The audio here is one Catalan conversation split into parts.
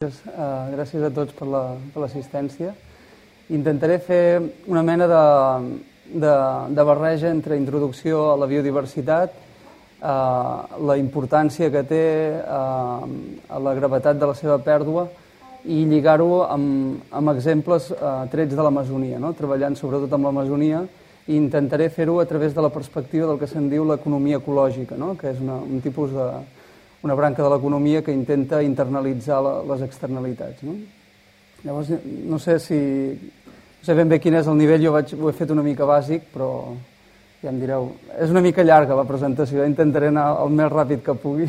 Uh, gràcies a tots per l'assistència. La, Intentaré fer una mena de, de, de barreja entre introducció a la biodiversitat, uh, la importància que té, uh, a la gravetat de la seva pèrdua i lligar-ho amb, amb exemples uh, trets de l'Amazonia, no? treballant sobretot amb l'Amazonia i intentaré fer-ho a través de la perspectiva del que se'n diu l'economia ecològica, no? que és una, un tipus de, una branca de l'economia que intenta internalitzar la, les externalitats. No? Llavors, no sé si... No sé ben bé quin és el nivell, jo vaig, ho he fet una mica bàsic, però ja em direu. És una mica llarga la presentació, intentaré anar el més ràpid que pugui.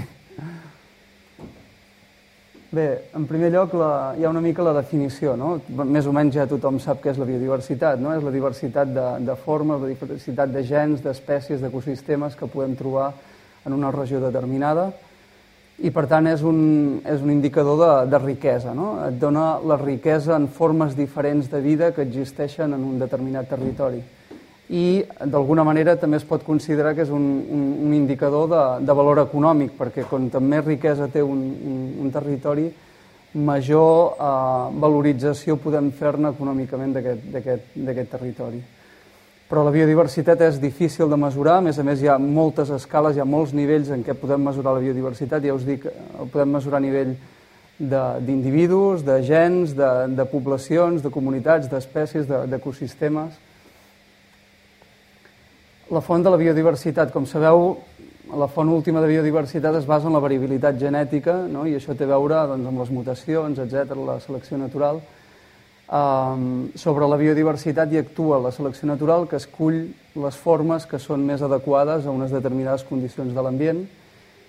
Bé, en primer lloc la, hi ha una mica la definició, no? Més o menys ja tothom sap què és la biodiversitat, no? És la diversitat de, de formes, la diversitat de gens, d'espècies, d'ecosistemes que podem trobar en una regió determinada i per tant és un, és un indicador de, de riquesa. No? Et dona la riquesa en formes diferents de vida que existeixen en un determinat territori. I d'alguna manera també es pot considerar que és un, un, un indicador de, de valor econòmic, perquè com més riquesa té un, un, un territori, major eh, valorització podem fer-ne econòmicament d'aquest territori però la biodiversitat és difícil de mesurar, a més a més hi ha moltes escales, hi ha molts nivells en què podem mesurar la biodiversitat, ja us dic, el podem mesurar a nivell d'individus, de, de gens, de, de poblacions, de comunitats, d'espècies, d'ecosistemes. La font de la biodiversitat, com sabeu, la font última de biodiversitat es basa en la variabilitat genètica, no? i això té a veure doncs, amb les mutacions, etc, la selecció natural, sobre la biodiversitat i actua la selecció natural que escull les formes que són més adequades a unes determinades condicions de l'ambient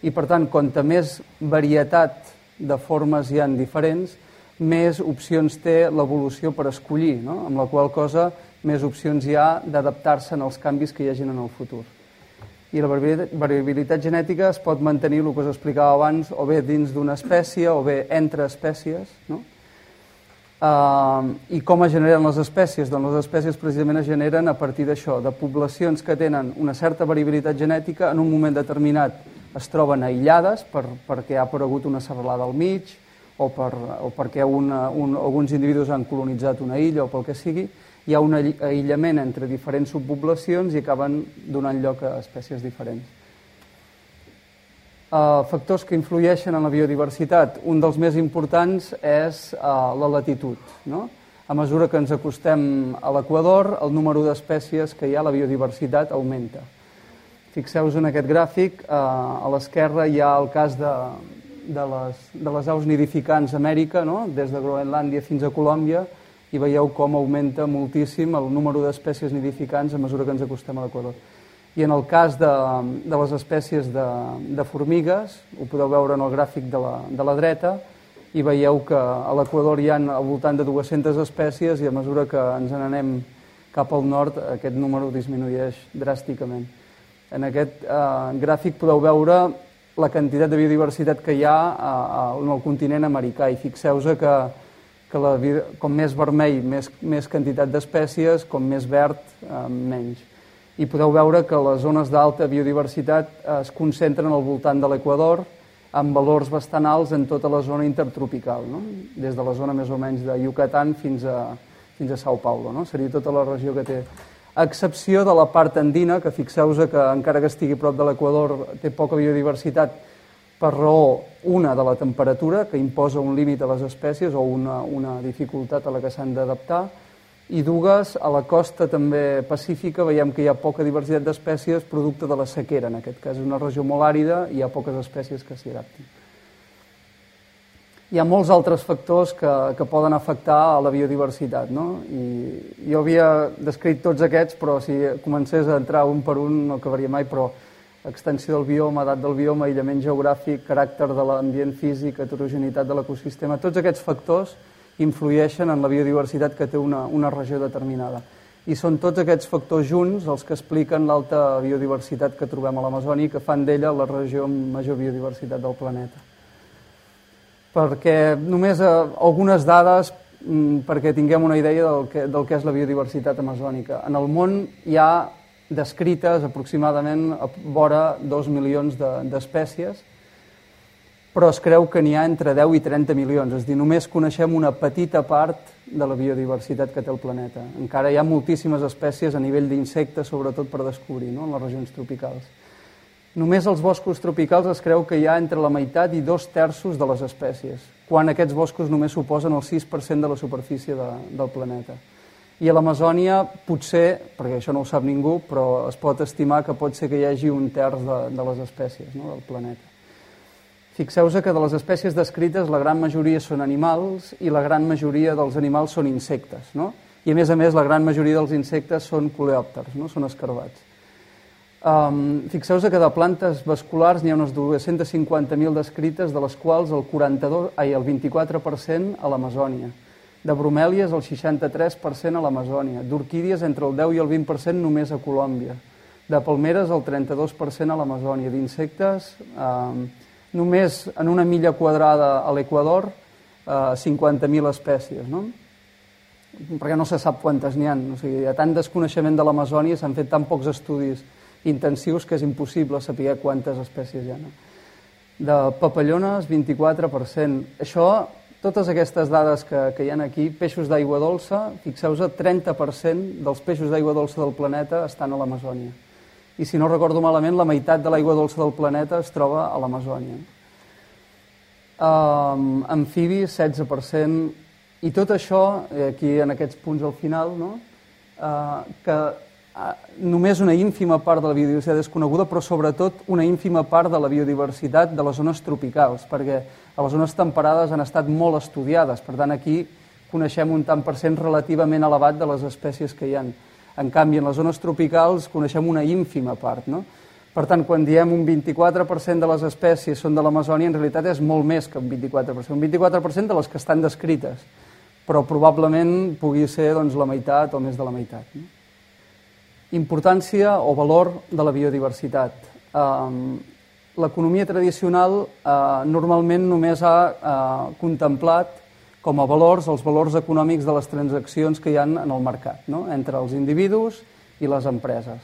i, per tant, quanta més varietat de formes hi han diferents, més opcions té l'evolució per escollir, no? amb la qual cosa més opcions hi ha d'adaptar-se als canvis que hi hagin en el futur. I la variabilitat genètica es pot mantenir, el que us explicava abans, o bé dins d'una espècie o bé entre espècies, no? Uh, I com es generen les espècies? Doncs les espècies precisament es generen a partir d'això, de poblacions que tenen una certa variabilitat genètica, en un moment determinat es troben aïllades per, perquè ha aparegut una serralada al mig o, per, o perquè una, un, alguns individus han colonitzat una illa o pel que sigui, hi ha un aïllament entre diferents subpoblacions i acaben donant lloc a espècies diferents factors que influeixen en la biodiversitat. Un dels més importants és eh, la latitud. No? A mesura que ens acostem a l'equador, el número d'espècies que hi ha, la biodiversitat, augmenta. Fixeu-vos en aquest gràfic, eh, a l'esquerra hi ha el cas de, de, les, de les aus nidificants a Amèrica, no? des de Groenlàndia fins a Colòmbia, i veieu com augmenta moltíssim el número d'espècies nidificants a mesura que ens acostem a l'equador. I en el cas de, de les espècies de, de formigues, ho podeu veure en el gràfic de la, de la dreta, i veieu que a l'Equador hi ha al voltant de 200 espècies i a mesura que ens n'anem cap al nord aquest número disminueix dràsticament. En aquest eh, gràfic podeu veure la quantitat de biodiversitat que hi ha a, a, en el continent americà i fixeu-vos que, que la, com més vermell, més, més quantitat d'espècies, com més verd, eh, menys i podeu veure que les zones d'alta biodiversitat es concentren al voltant de l'Equador amb valors bastant alts en tota la zona intertropical, no? des de la zona més o menys de Yucatán fins a, fins a Sao Paulo. No? Seria tota la regió que té. A excepció de la part andina, que fixeu-vos que encara que estigui prop de l'Equador té poca biodiversitat per raó una de la temperatura, que imposa un límit a les espècies o una, una dificultat a la que s'han d'adaptar, i dues, a la costa també pacífica veiem que hi ha poca diversitat d'espècies producte de la sequera, en aquest cas és una regió molt àrida i hi ha poques espècies que s'hi adaptin. Hi ha molts altres factors que, que poden afectar a la biodiversitat, no? I jo havia descrit tots aquests, però si comencés a entrar un per un no acabaria mai, però extensió del bioma, edat del bioma, aïllament geogràfic, caràcter de l'ambient físic, heterogeneïtat de l'ecosistema, tots aquests factors influeixen en la biodiversitat que té una, una regió determinada. I són tots aquests factors junts els que expliquen l'alta biodiversitat que trobem a l'Amazònia i que fan d'ella la regió amb major biodiversitat del planeta. Perquè només eh, algunes dades mm, perquè tinguem una idea del que, del que és la biodiversitat amazònica. En el món hi ha descrites aproximadament a vora dos milions d'espècies, de, però es creu que n'hi ha entre 10 i 30 milions, és a dir, només coneixem una petita part de la biodiversitat que té el planeta. Encara hi ha moltíssimes espècies a nivell d'insectes, sobretot per descobrir, no?, en les regions tropicals. Només als boscos tropicals es creu que hi ha entre la meitat i dos terços de les espècies, quan aquests boscos només suposen el 6% de la superfície de, del planeta. I a l'Amazònia potser, perquè això no ho sap ningú, però es pot estimar que pot ser que hi hagi un terç de, de les espècies no, del planeta. Fixeu-vos que de les espècies descrites la gran majoria són animals i la gran majoria dels animals són insectes, no? I a més a més la gran majoria dels insectes són coleòpters, no? són escarbats. Um, Fixeu-vos que de plantes vasculars n'hi ha unes 250.000 descrites, de les quals el, 42, ai, el 24% a l'Amazònia. De bromèlies el 63% a l'Amazònia. D'orquídies entre el 10 i el 20% només a Colòmbia. De palmeres el 32% a l'Amazònia. D'insectes... Um, només en una milla quadrada a l'Equador eh, 50.000 espècies, no? perquè no se sap quantes n'hi ha. O sigui, hi ha tant desconeixement de l'Amazònia, s'han fet tan pocs estudis intensius que és impossible saber quantes espècies hi ha. No? De papallones, 24%. Això, totes aquestes dades que, que hi ha aquí, peixos d'aigua dolça, fixeu-vos, 30% dels peixos d'aigua dolça del planeta estan a l'Amazònia i si no recordo malament, la meitat de l'aigua dolça del planeta es troba a l'Amazònia. Um, amfibis, 16%, i tot això, eh, aquí en aquests punts al final, no? uh, que uh, només una ínfima part de la biodiversitat és coneguda, però sobretot una ínfima part de la biodiversitat de les zones tropicals, perquè a les zones temperades han estat molt estudiades, per tant aquí coneixem un tant per cent relativament elevat de les espècies que hi ha. En canvi, en les zones tropicals coneixem una ínfima part. No? Per tant, quan diem un 24% de les espècies són de l'Amazònia, en realitat és molt més que un 24%. Un 24% de les que estan descrites, però probablement pugui ser doncs, la meitat o més de la meitat. No? Importància o valor de la biodiversitat. Um, L'economia tradicional uh, normalment només ha uh, contemplat com a valors els valors econòmics de les transaccions que hi han en el mercat, no? entre els individus i les empreses.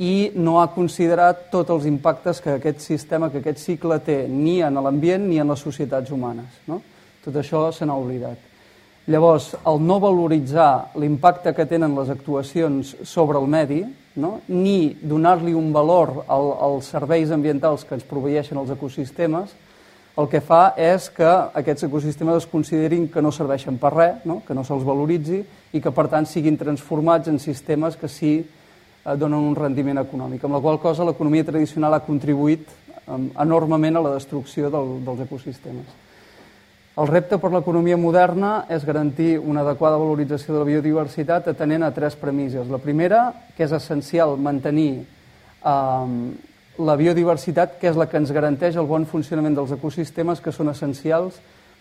I no ha considerat tots els impactes que aquest sistema, que aquest cicle té ni en l'ambient ni en les societats humanes. No? Tot això se n'ha oblidat. Llavors, el no valoritzar l'impacte que tenen les actuacions sobre el medi, no? ni donar-li un valor als serveis ambientals que ens proveeixen els ecosistemes, el que fa és que aquests ecosistemes es considerin que no serveixen per res, no? que no se'ls valoritzi i que, per tant, siguin transformats en sistemes que sí eh, donen un rendiment econòmic. Amb la qual cosa l'economia tradicional ha contribuït eh, enormement a la destrucció del, dels ecosistemes. El repte per l'economia moderna és garantir una adequada valorització de la biodiversitat atenent a tres premisses. La primera, que és essencial mantenir eh, la biodiversitat, que és la que ens garanteix el bon funcionament dels ecosistemes que són essencials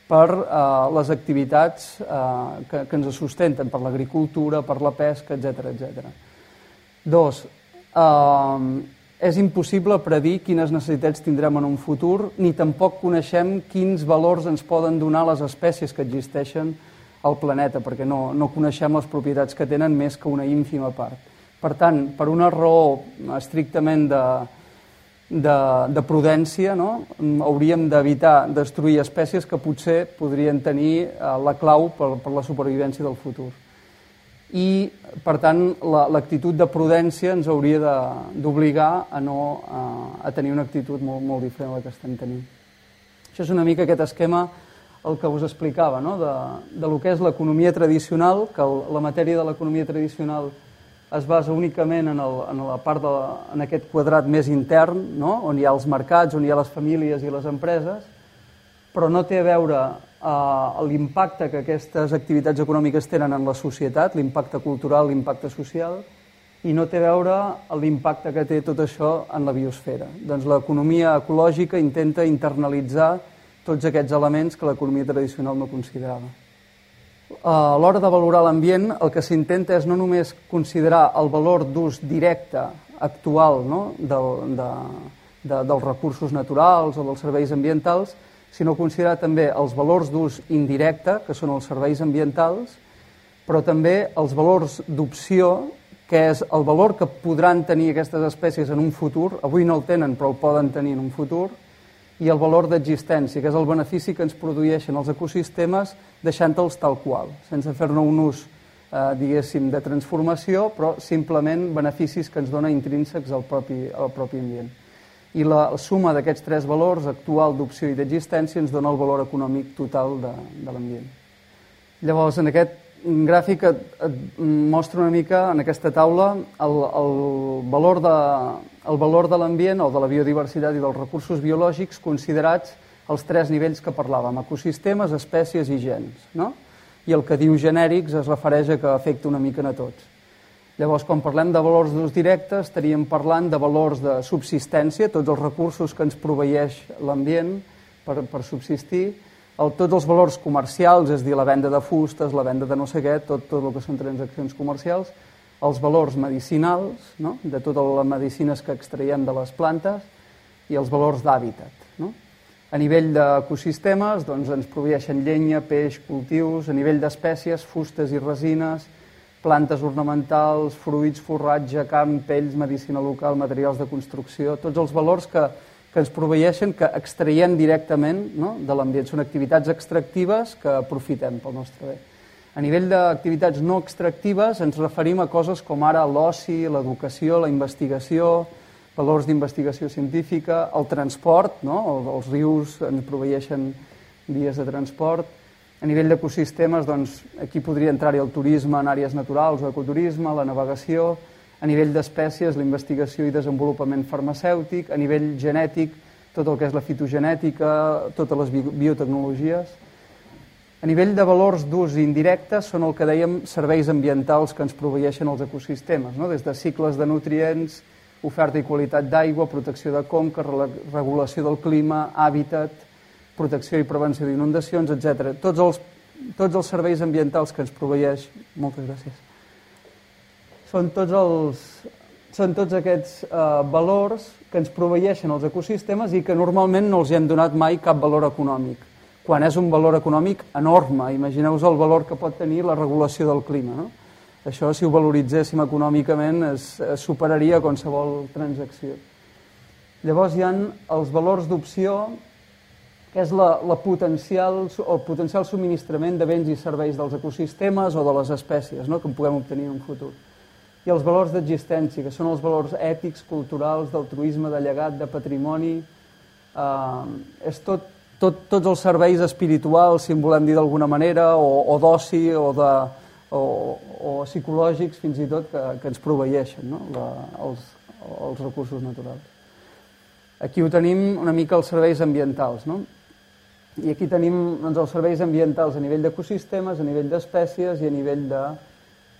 per eh, les activitats eh, que, que ens sustenten, per l'agricultura, per la pesca, etc etc. Dos, eh, és impossible predir quines necessitats tindrem en un futur, ni tampoc coneixem quins valors ens poden donar les espècies que existeixen al planeta, perquè no, no coneixem les propietats que tenen més que una ínfima part. Per tant, per una raó estrictament de, de, de prudència, no? hauríem d'evitar destruir espècies que potser podrien tenir eh, la clau per, per la supervivència del futur. I, per tant, l'actitud la, de prudència ens hauria d'obligar a no a, a tenir una actitud molt, molt diferent de la que estem tenint. Això és una mica aquest esquema el que us explicava, no? de, de lo que és l'economia tradicional, que el, la matèria de l'economia tradicional es basa únicament en, el, en la part de, en aquest quadrat més intern, no? on hi ha els mercats, on hi ha les famílies i les empreses, però no té a veure eh, l'impacte que aquestes activitats econòmiques tenen en la societat, l'impacte cultural, l'impacte social, i no té a veure l'impacte que té tot això en la biosfera. Doncs l'economia ecològica intenta internalitzar tots aquests elements que l'economia tradicional no considerava a l'hora de valorar l'ambient, el que s'intenta és no només considerar el valor d'ús directe actual no? del, de, de, dels recursos naturals o dels serveis ambientals, sinó considerar també els valors d'ús indirecte, que són els serveis ambientals, però també els valors d'opció, que és el valor que podran tenir aquestes espècies en un futur, avui no el tenen però el poden tenir en un futur, i el valor d'existència, que és el benefici que ens produeixen els ecosistemes deixant-los tal qual, sense fer-ne un ús, eh, diguéssim, de transformació, però simplement beneficis que ens dona intrínsecs al propi, al propi ambient. I la suma d'aquests tres valors, actual, d'opció i d'existència, ens dona el valor econòmic total de, de l'ambient. Llavors, en aquest gràfic et, et mostra una mica, en aquesta taula, el, el valor de, el valor de l'ambient o de la biodiversitat i dels recursos biològics considerats els tres nivells que parlàvem, ecosistemes, espècies i gens. No? I el que diu genèrics es refereix a que afecta una mica a tots. Llavors, quan parlem de valors d'ús directe, estaríem parlant de valors de subsistència, tots els recursos que ens proveeix l'ambient per, per subsistir, el, tots els valors comercials, és dir, la venda de fustes, la venda de no sé què, tot, tot el que són transaccions comercials, els valors medicinals, no? de totes les medicines que extraiem de les plantes, i els valors d'hàbitat. No? A nivell d'ecosistemes doncs, ens proveeixen llenya, peix, cultius, a nivell d'espècies, fustes i resines, plantes ornamentals, fruits, forratge, carn, pells, medicina local, materials de construcció, tots els valors que, que ens proveeixen, que extraiem directament no? de l'ambient. Són activitats extractives que aprofitem pel nostre bé. A nivell d'activitats no extractives ens referim a coses com ara l'oci, l'educació, la investigació, valors d'investigació científica, el transport, no? els rius ens proveeixen vies de transport. A nivell d'ecosistemes, doncs, aquí podria entrar-hi el turisme en àrees naturals o ecoturisme, la navegació, a nivell d'espècies, la investigació i desenvolupament farmacèutic, a nivell genètic, tot el que és la fitogenètica, totes les biotecnologies, a nivell de valors d'ús indirectes són el que dèiem serveis ambientals que ens proveeixen els ecosistemes, no? des de cicles de nutrients, oferta i qualitat d'aigua, protecció de conca, regulació del clima, hàbitat, protecció i prevenció d'inundacions, etc. Tots els, tots els serveis ambientals que ens proveeix... Moltes gràcies. Són tots, els, són tots aquests eh, valors que ens proveeixen els ecosistemes i que normalment no els hem donat mai cap valor econòmic quan és un valor econòmic enorme. Imagineu-vos el valor que pot tenir la regulació del clima. No? Això, si ho valoritzéssim econòmicament, es, es superaria qualsevol transacció. Llavors hi han els valors d'opció, que és la, la potencial, el potencial subministrament de béns i serveis dels ecosistemes o de les espècies no? que en puguem obtenir en un futur. I els valors d'existència, que són els valors ètics, culturals, d'altruisme, de llegat, de patrimoni. Eh, és tot tot, tots els serveis espirituals, si en volem dir d'alguna manera, o, o d'oci, o, de, o, o psicològics, fins i tot, que, que ens proveeixen no? La, els, els recursos naturals. Aquí ho tenim una mica els serveis ambientals. No? I aquí tenim doncs, els serveis ambientals a nivell d'ecosistemes, a nivell d'espècies i a nivell de,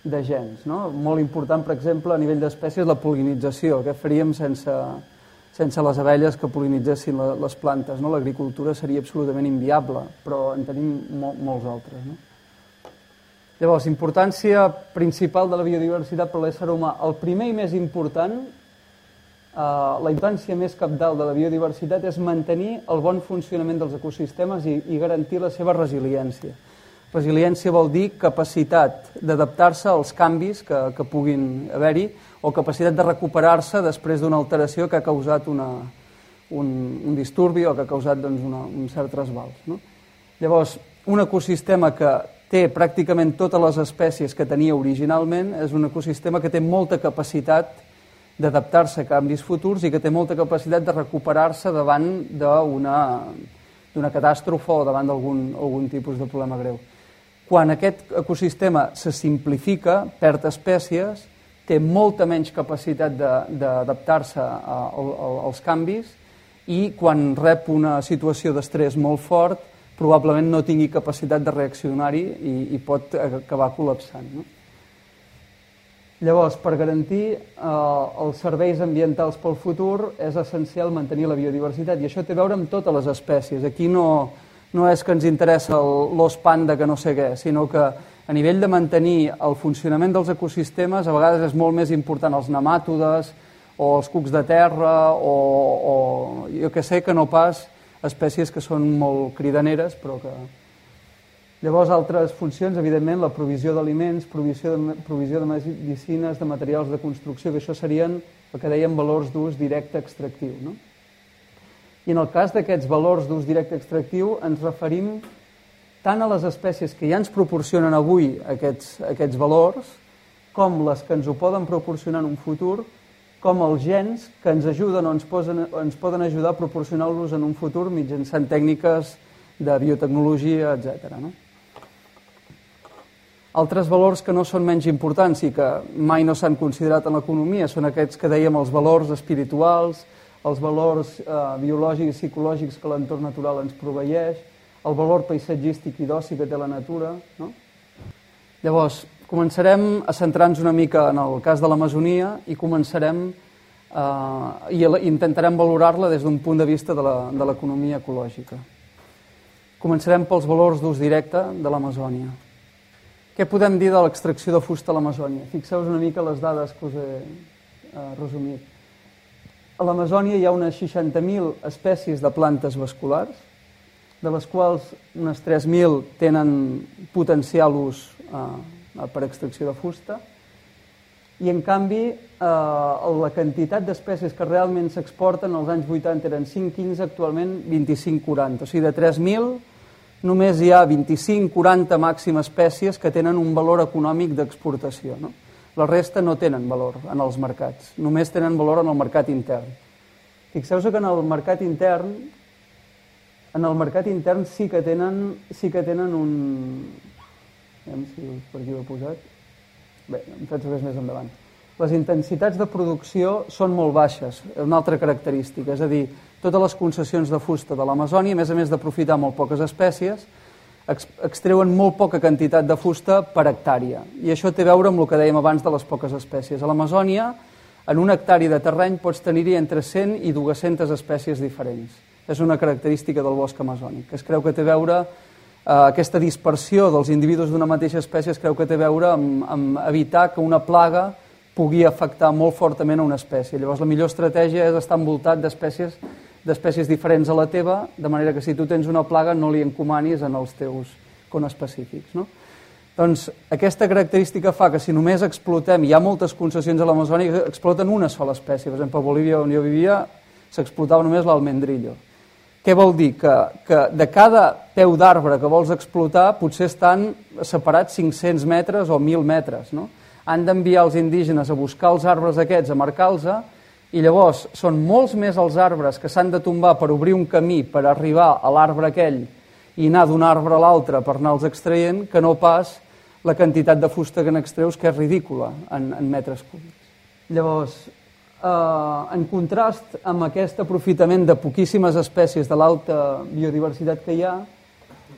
de gens. No? Molt important, per exemple, a nivell d'espècies, la polinització. Què faríem sense, sense les abelles que polinitzessin les plantes. No? L'agricultura seria absolutament inviable, però en tenim mol, molts altres. No? Llavors, importància principal de la biodiversitat per l'ésser humà. El primer i més important, eh, la importància més capdalt de la biodiversitat és mantenir el bon funcionament dels ecosistemes i, i garantir la seva resiliència. Resiliència vol dir capacitat d'adaptar-se als canvis que, que puguin haver-hi o capacitat de recuperar-se després d'una alteració que ha causat una, un, un disturbi o que ha causat doncs, una, un cert trasbals. No? Llavors, un ecosistema que té pràcticament totes les espècies que tenia originalment és un ecosistema que té molta capacitat d'adaptar-se a canvis futurs i que té molta capacitat de recuperar-se davant d'una catàstrofe o davant d'algun algun tipus de problema greu. Quan aquest ecosistema se simplifica, perd espècies, té molta menys capacitat d'adaptar-se als canvis i quan rep una situació d'estrès molt fort probablement no tingui capacitat de reaccionar-hi i, i pot acabar col·lapsant. No? Llavors, per garantir eh, els serveis ambientals pel futur és essencial mantenir la biodiversitat i això té a veure amb totes les espècies. Aquí no, no és que ens interessa l'os panda que no sé què, sinó que a nivell de mantenir el funcionament dels ecosistemes a vegades és molt més important els nemàtodes o els cucs de terra o, o jo que sé que no pas espècies que són molt cridaneres però que... Llavors, altres funcions, evidentment, la provisió d'aliments, provisió, de, provisió de medicines, de materials de construcció, que això serien el que dèiem valors d'ús directe extractiu. No? I en el cas d'aquests valors d'ús directe extractiu ens referim tant a les espècies que ja ens proporcionen avui aquests, aquests valors, com les que ens ho poden proporcionar en un futur, com els gens que ens ajuden o ens, posen, ens poden ajudar a proporcionar-los en un futur mitjançant tècniques de biotecnologia, etc. No? Altres valors que no són menys importants i que mai no s'han considerat en l'economia són aquests que dèiem els valors espirituals, els valors eh, biològics i psicològics que l'entorn natural ens proveixeix, el valor paisatgístic i d'oci que té la natura. No? Llavors, Començarem a centrar-nos una mica en el cas de l'Amazonia i començarem eh, i intentarem valorar-la des d'un punt de vista de l'economia ecològica. Començarem pels valors d'ús directe de l'Amazònia. Què podem dir de l'extracció de fusta a l'Amazònia? Fixeu-vos una mica les dades que us he eh, resumit. A l'Amazònia hi ha unes 60.000 espècies de plantes vasculars, de les quals unes 3.000 tenen potencial ús eh, per extracció de fusta, i en canvi eh, la quantitat d'espècies que realment s'exporten als anys 80 eren 5-15, actualment 25-40. O sigui, de 3.000 només hi ha 25-40 màxim espècies que tenen un valor econòmic d'exportació. No? La resta no tenen valor en els mercats, només tenen valor en el mercat intern. Fixeu-vos que en el mercat intern en el mercat intern sí que tenen, sí que tenen un, Aviam si per aquí ho he posat. Bé, em faig res més endavant. Les intensitats de producció són molt baixes, una altra característica, és a dir, totes les concessions de fusta de l'Amazònia, a més a més d'aprofitar molt poques espècies, extreuen molt poca quantitat de fusta per hectàrea. I això té a veure amb el que dèiem abans de les poques espècies. A l'Amazònia, en un hectari de terreny pots tenir-hi entre 100 i 200 espècies diferents. És una característica del bosc amazònic. Es creu que té a veure Eh, aquesta dispersió dels individus d'una mateixa espècie es creu que té a veure amb, amb evitar que una plaga pugui afectar molt fortament a una espècie. Llavors, la millor estratègia és estar envoltat d'espècies d'espècies diferents a la teva, de manera que si tu tens una plaga no li encomanis en els teus conespecífics. No? Doncs aquesta característica fa que si només explotem, hi ha moltes concessions a l'Amazònia que exploten una sola espècie. Per exemple, a Bolívia, on jo vivia, s'explotava només l'almendrillo. Què vol dir? Que, que de cada peu d'arbre que vols explotar potser estan separats 500 metres o 1.000 metres. No? Han d'enviar els indígenes a buscar els arbres aquests, a marcar-los, i llavors són molts més els arbres que s'han de tombar per obrir un camí per arribar a l'arbre aquell i anar d'un arbre a l'altre per anar-los extraient, que no pas la quantitat de fusta que n'extreus, que és ridícula en, en metres cúbics. Llavors, eh, en contrast amb aquest aprofitament de poquíssimes espècies de l'alta biodiversitat que hi ha,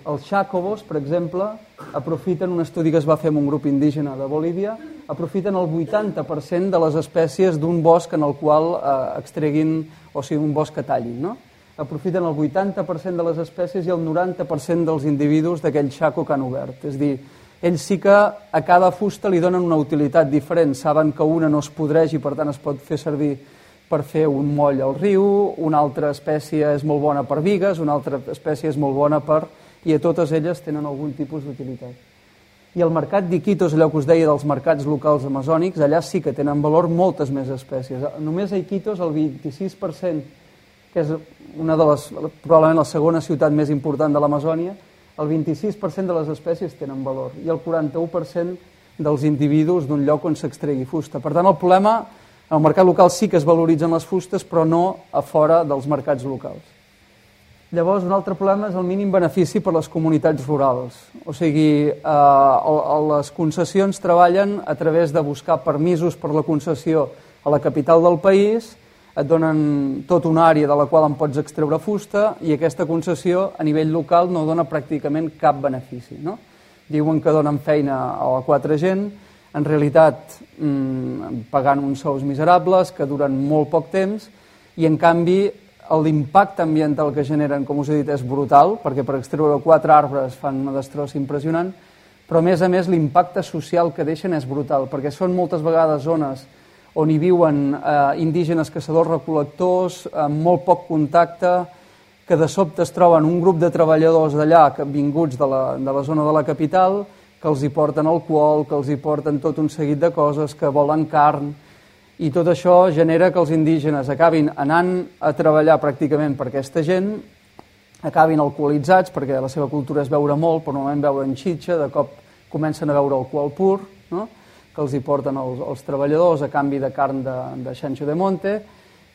els xacobos, per exemple, aprofiten un estudi que es va fer amb un grup indígena de Bolívia, aprofiten el 80% de les espècies d'un bosc en el qual eh, extreguin, o sigui, un bosc que tallin, no? Aprofiten el 80% de les espècies i el 90% dels individus d'aquell xaco que han obert. És dir, ells sí que a cada fusta li donen una utilitat diferent. Saben que una no es podreix i per tant es pot fer servir per fer un moll al riu, una altra espècie és molt bona per vigues, una altra espècie és molt bona per... i a totes elles tenen algun tipus d'utilitat. I el mercat d'Iquitos, allò que us deia dels mercats locals amazònics, allà sí que tenen valor moltes més espècies. Només a Iquitos el 26%, que és una de les, probablement la segona ciutat més important de l'Amazònia, el 26% de les espècies tenen valor i el 41% dels individus d'un lloc on s'extregui fusta. Per tant, el problema, el mercat local sí que es valoritzen les fustes, però no a fora dels mercats locals. Llavors, un altre problema és el mínim benefici per a les comunitats rurals. O sigui, eh, les concessions treballen a través de buscar permisos per la concessió a la capital del país et donen tot una àrea de la qual en pots extreure fusta i aquesta concessió a nivell local no dona pràcticament cap benefici. No? Diuen que donen feina a la quatre gent, en realitat mmm, pagant uns sous miserables que duren molt poc temps i en canvi l'impacte ambiental que generen, com us he dit, és brutal, perquè per extreure quatre arbres fan una destrossa impressionant, però a més a més l'impacte social que deixen és brutal, perquè són moltes vegades zones on hi viuen eh, indígenes caçadors-recol·lectors amb molt poc contacte, que de sobte es troben un grup de treballadors d'allà vinguts de la, de la zona de la capital, que els hi porten alcohol, que els hi porten tot un seguit de coses, que volen carn, I tot això genera que els indígenes acabin anant a treballar pràcticament per aquesta gent, acabin alcoholitzats, perquè la seva cultura és beure molt, però normalment beure en xitxa, de cop comencen a beure alcohol pur, no? que els hi porten els, els treballadors a canvi de carn de, de Xanxo de Monte,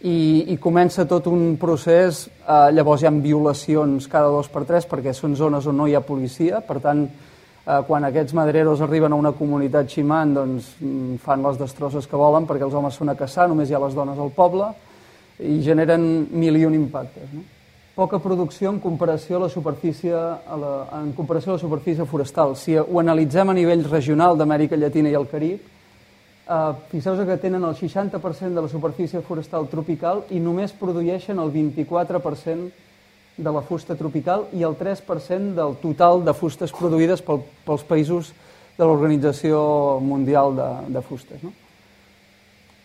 i, i comença tot un procés, eh, llavors hi ha violacions cada dos per tres perquè són zones on no hi ha policia, per tant, eh, quan aquests madreros arriben a una comunitat ximant, doncs mm, fan les destrosses que volen perquè els homes són a caçar, només hi ha les dones al poble, i generen mil i un impactes. No? Poca producció en comparació a la superfície, a la, en comparació a la superfície forestal. Si ho analitzem a nivell regional d'Amèrica Llatina i el Carib, Uh, Fixeu-vos que tenen el 60% de la superfície forestal tropical i només produeixen el 24% de la fusta tropical i el 3% del total de fustes produïdes pel, pels països de l'Organització Mundial de, de Fustes. No?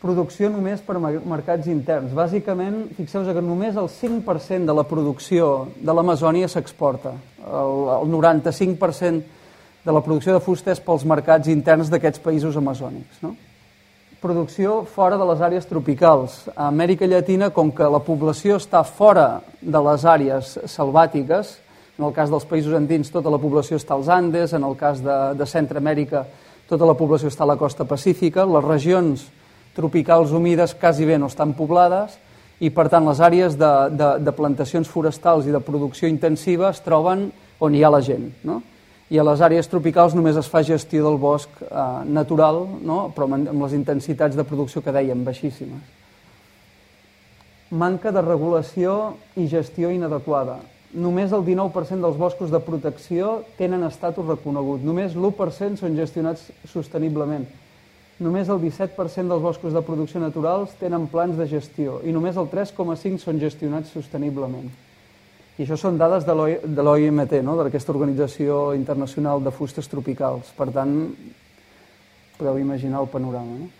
Producció només per mercats interns. Bàsicament, fixeu-vos que només el 5% de la producció de l'Amazònia s'exporta. El, el 95% de la producció de fusta és pels mercats interns d'aquests països amazònics. No? Producció fora de les àrees tropicals. A Amèrica Llatina, com que la població està fora de les àrees selvàtiques, en el cas dels països andins tota la població està als Andes, en el cas de, de Centroamèrica tota la població està a la costa pacífica, les regions tropicals humides quasi bé no estan poblades i per tant les àrees de, de, de plantacions forestals i de producció intensiva es troben on hi ha la gent. No? I a les àrees tropicals només es fa gestió del bosc eh, natural, no? però amb, amb les intensitats de producció que dèiem, baixíssimes. Manca de regulació i gestió inadequada. Només el 19% dels boscos de protecció tenen estatus reconegut. Només l'1% són gestionats sosteniblement. Només el 17% dels boscos de producció naturals tenen plans de gestió i només el 3,5% són gestionats sosteniblement. I això són dades de l'OIMT, no? d'aquesta Organització Internacional de Fustes Tropicals. Per tant, podeu imaginar el panorama. No?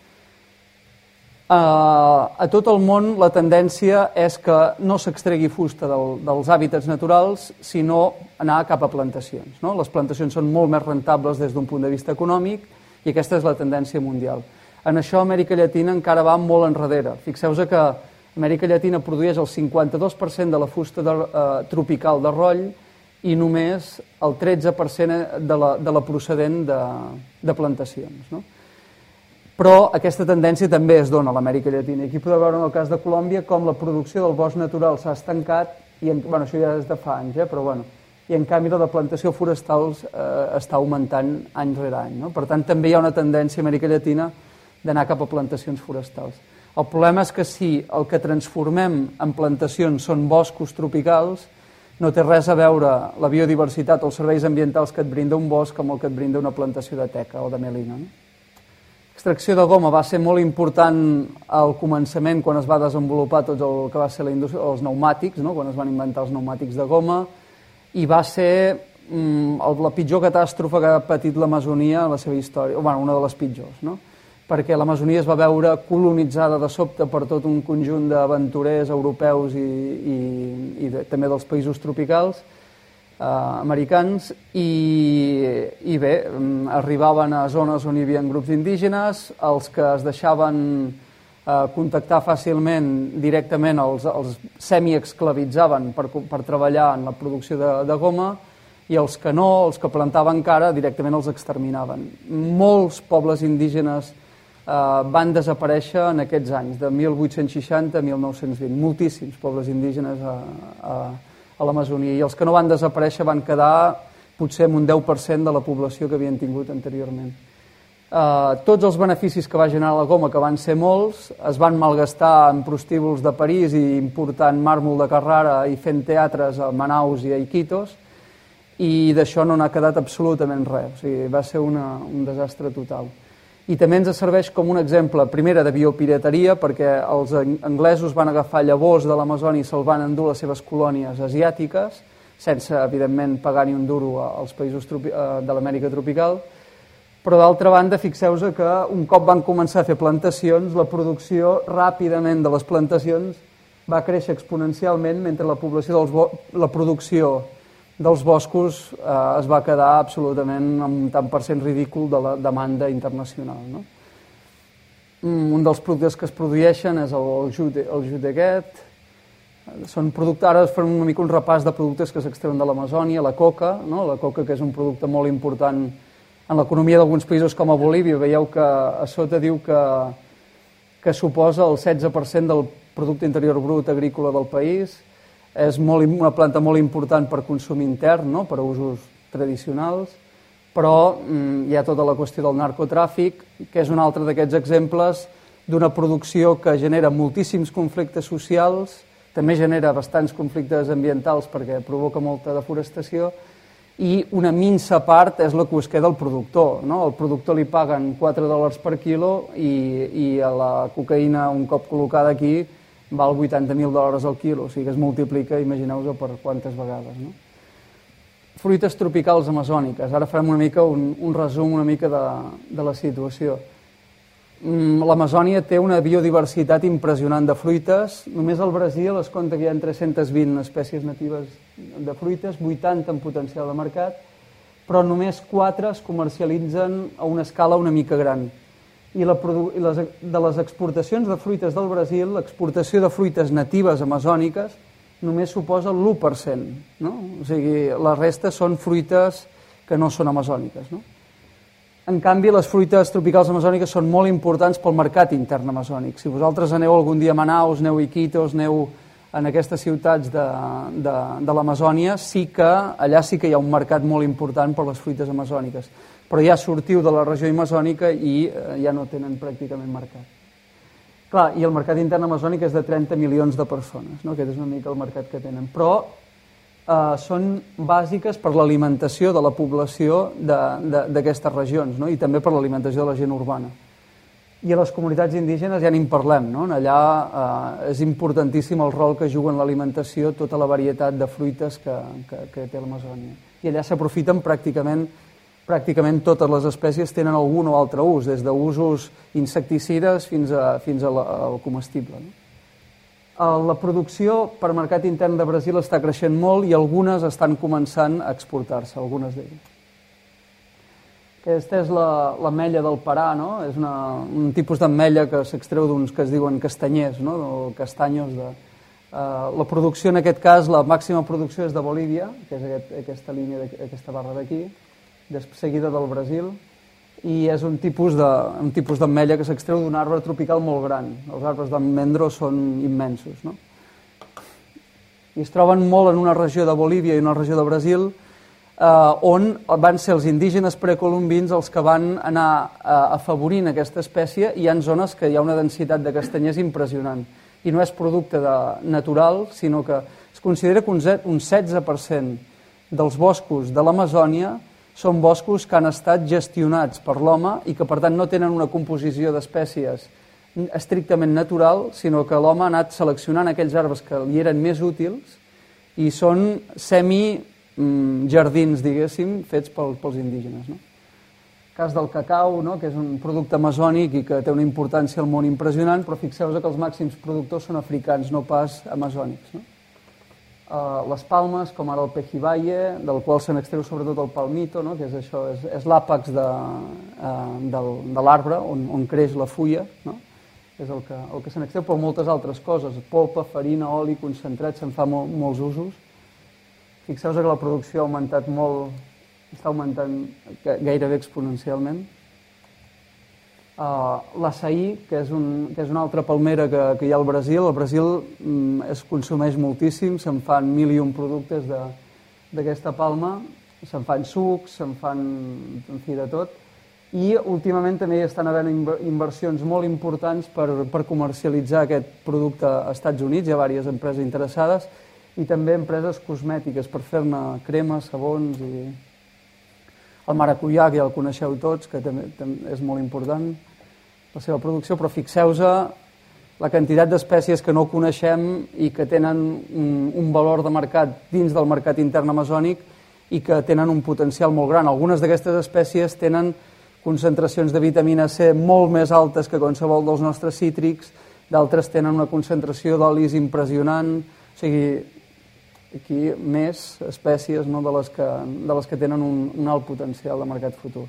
Uh, a tot el món la tendència és que no s'extregui fusta del, dels hàbitats naturals, sinó anar cap a plantacions. No? Les plantacions són molt més rentables des d'un punt de vista econòmic i aquesta és la tendència mundial. En això Amèrica Llatina encara va molt enrere. Fixeu-vos que Amèrica Llatina produeix el 52% de la fusta de, eh, tropical de roll i només el 13% de la, de la procedent de, de plantacions. No? Però aquesta tendència també es dona a l'Amèrica Llatina. Aquí podeu veure en el cas de Colòmbia com la producció del bosc natural s'ha estancat, i en, bueno, això ja és de fa anys, eh, però bueno, i en canvi la de plantació forestal eh, està augmentant any rere any. No? Per tant, també hi ha una tendència a Amèrica Llatina d'anar cap a plantacions forestals. El problema és que si el que transformem en plantacions són boscos tropicals, no té res a veure la biodiversitat o els serveis ambientals que et brinda un bosc amb el que et brinda una plantació de teca o de melina. No? L'extracció de goma va ser molt important al començament quan es va desenvolupar tot el que va ser la indústria, els pneumàtics, no? quan es van inventar els pneumàtics de goma, i va ser mm, la pitjor catàstrofe que ha patit l'Amazonia en la seva història, o bueno, una de les pitjors. No? Perquè l'Amazonia es va veure colonitzada de sobte per tot un conjunt d'aventurers europeus i, i, i de, també dels països tropicals eh, americans i, i bé, mm, arribaven a zones on hi havia grups indígenes, els que es deixaven eh, contactar fàcilment directament els, els semi-esclavitzaven per, per treballar en la producció de, de goma i els que no, els que plantaven cara, directament els exterminaven. Molts pobles indígenes van desaparèixer en aquests anys, de 1860 a 1920. Moltíssims pobles indígenes a, a, a l'Amazonia. I els que no van desaparèixer van quedar potser amb un 10% de la població que havien tingut anteriorment. Uh, tots els beneficis que va generar la goma, que van ser molts, es van malgastar en prostíbuls de París i important màrmol de Carrara i fent teatres a Manaus i a Iquitos, i d'això no n'ha quedat absolutament res. O sigui, va ser una, un desastre total i també ens serveix com un exemple, primera, de biopirateria, perquè els anglesos van agafar llavors de l'Amazònia i se'l van endur les seves colònies asiàtiques, sense, evidentment, pagar ni un duro als països eh, de l'Amèrica tropical, però d'altra banda, fixeu-vos que un cop van començar a fer plantacions, la producció ràpidament de les plantacions va créixer exponencialment mentre la, població dels la producció dels boscos eh, es va quedar absolutament amb un tant per cent ridícul de la demanda internacional. No? Mm, un dels productes que es produeixen és el, de, el jus de guet. Són productes, ara farem una mica un repàs de productes que s'extreuen de l'Amazònia, la coca, no? la coca que és un producte molt important en l'economia d'alguns països com a Bolívia. Veieu que a sota diu que, que suposa el 16% del producte interior brut agrícola del país. És molt, una planta molt important per consum intern, no? per a usos tradicionals però mm, hi ha tota la qüestió del narcotràfic, que és un altre d'aquests exemples d'una producció que genera moltíssims conflictes socials, també genera bastants conflictes ambientals perquè provoca molta deforestació, i una minsa part és la que al productor. No? Al productor li paguen 4 dòlars per quilo i, i a la cocaïna, un cop col·locada aquí, val 80.000 dòlars al quilo, o sigui que es multiplica, imagineu-vos per quantes vegades. No? fruites tropicals amazòniques. Ara farem una mica un, un resum una mica de, de la situació. Mm, L'Amazònia té una biodiversitat impressionant de fruites. Només al Brasil es compta que hi ha 320 espècies natives de fruites, 80 en potencial de mercat, però només 4 es comercialitzen a una escala una mica gran. I, la, i les, de les exportacions de fruites del Brasil, l'exportació de fruites natives amazòniques, només suposa l'1%. No? O sigui, la resta són fruites que no són amazòniques. No? En canvi, les fruites tropicals amazòniques són molt importants pel mercat intern amazònic. Si vosaltres aneu algun dia a Manaus, aneu a Iquitos, aneu en aquestes ciutats de, de, de l'Amazònia, sí que allà sí que hi ha un mercat molt important per les fruites amazòniques. Però ja sortiu de la regió amazònica i eh, ja no tenen pràcticament mercat. Clar, i el mercat intern amazònic és de 30 milions de persones, no? aquest és una mica el mercat que tenen. Però eh, són bàsiques per l'alimentació de la població d'aquestes regions no? i també per l'alimentació de la gent urbana. I a les comunitats indígenes ja n'hi parlem, no? allà eh, és importantíssim el rol que juga en l'alimentació tota la varietat de fruites que, que, que té l'Amazònia. I allà s'aprofiten pràcticament pràcticament totes les espècies tenen algun o altre ús, des d'usos insecticides fins, a, fins a la, al comestible. No? La producció per mercat intern de Brasil està creixent molt i algunes estan començant a exportar-se, algunes d'elles. Aquesta és la, la del Parà, no? És una, un tipus d'ametlla que s'extreu d'uns que es diuen castanyers, no? o castanyos. De, uh, la producció, en aquest cas, la màxima producció és de Bolívia, que és aquest, aquesta línia, aquesta barra d'aquí, seguida del Brasil, i és un tipus de, un tipus d'ametlla que s'extreu d'un arbre tropical molt gran. Els arbres d'amendro són immensos. No? I es troben molt en una regió de Bolívia i una regió de Brasil eh, on van ser els indígenes precolombins els que van anar eh, afavorint aquesta espècie i hi ha zones que hi ha una densitat de castanyers impressionant. I no és producte de, natural, sinó que es considera que un, un 16% dels boscos de l'Amazònia són boscos que han estat gestionats per l'home i que per tant no tenen una composició d'espècies estrictament natural, sinó que l'home ha anat seleccionant aquells arbres que li eren més útils i són semi-jardins, mm, diguéssim, fets pel, pels indígenes. No? El cas del cacau, no? que és un producte amazònic i que té una importància al món impressionant, però fixeu-vos que els màxims productors són africans, no pas amazònics. No? Uh, les palmes, com ara el pejibaye, del qual se n'extreu sobretot el palmito, no? que és això, és, és l'àpex de, uh, del, de l'arbre on, on creix la fulla, no? és el que, el que se n'extreu, però moltes altres coses, polpa, farina, oli, concentrat, se'n fa mol, molts usos. Fixeu-vos que la producció ha augmentat molt, està augmentant gairebé exponencialment. Uh, L'açaí, que, és un, que és una altra palmera que, que hi ha al Brasil, al Brasil um, es consumeix moltíssim, se'n fan mil i un productes d'aquesta palma, se'n fan sucs, se'n fan, en fi, de tot, i últimament també hi estan havent inversions molt importants per, per comercialitzar aquest producte als Estats Units, hi ha diverses empreses interessades, i també empreses cosmètiques per fer-ne cremes, sabons i el maracuyà, que ja el coneixeu tots, que també, també és molt important, la seva producció, però fixeu-vos la quantitat d'espècies que no coneixem i que tenen un, un valor de mercat dins del mercat intern amazònic i que tenen un potencial molt gran. Algunes d'aquestes espècies tenen concentracions de vitamina C molt més altes que qualsevol dels nostres cítrics, d'altres tenen una concentració d'olis impressionant, o sigui, aquí més espècies no, de, les que, de les que tenen un, un alt potencial de mercat futur.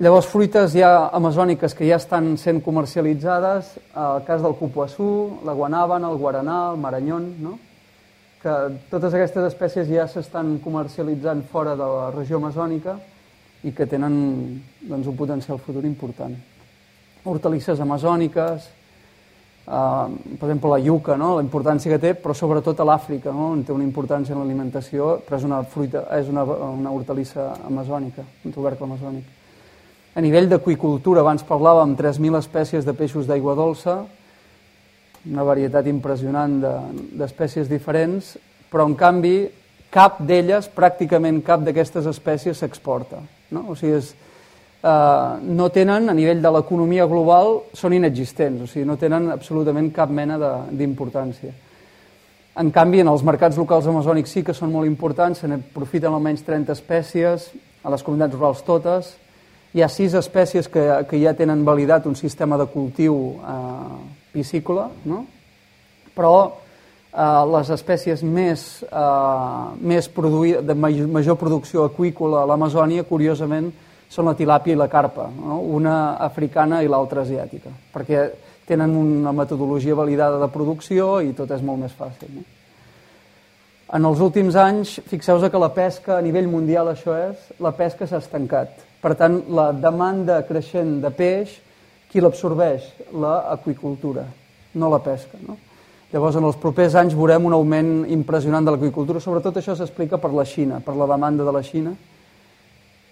Llavors, fruites ja amazòniques que ja estan sent comercialitzades, el cas del cupuassú, la guanàbana, el guaranà, el maranyón, no? que totes aquestes espècies ja s'estan comercialitzant fora de la regió amazònica i que tenen doncs, un potencial futur important. Hortalisses amazòniques, eh, per exemple la iuca, no? la importància que té, però sobretot a l'Àfrica, no? on té una importància en l'alimentació, però és una, fruita, és una, una hortalissa amazònica, un tubercle amazònic. A nivell d'aquicultura, abans parlàvem 3.000 espècies de peixos d'aigua dolça, una varietat impressionant d'espècies de, diferents, però en canvi cap d'elles, pràcticament cap d'aquestes espècies s'exporta. No? O sigui, és, eh, no tenen, a nivell de l'economia global, són inexistents, o sigui, no tenen absolutament cap mena d'importància. En canvi, en els mercats locals amazònics sí que són molt importants, se n'aprofiten almenys 30 espècies, a les comunitats rurals totes, hi ha sis espècies que, que ja tenen validat un sistema de cultiu eh, piscícola, no? però eh, les espècies més, eh, més de major producció aquícola a l'Amazònia, curiosament, són la tilàpia i la carpa, no? una africana i l'altra asiàtica, perquè tenen una metodologia validada de producció i tot és molt més fàcil. No? En els últims anys, fixeu-vos que la pesca a nivell mundial, això és, la pesca s'ha estancat per tant, la demanda creixent de peix, qui l'absorbeix? L'aquicultura, no la pesca. No? Llavors, en els propers anys veurem un augment impressionant de l'aquicultura. Sobretot això s'explica per la Xina, per la demanda de la Xina.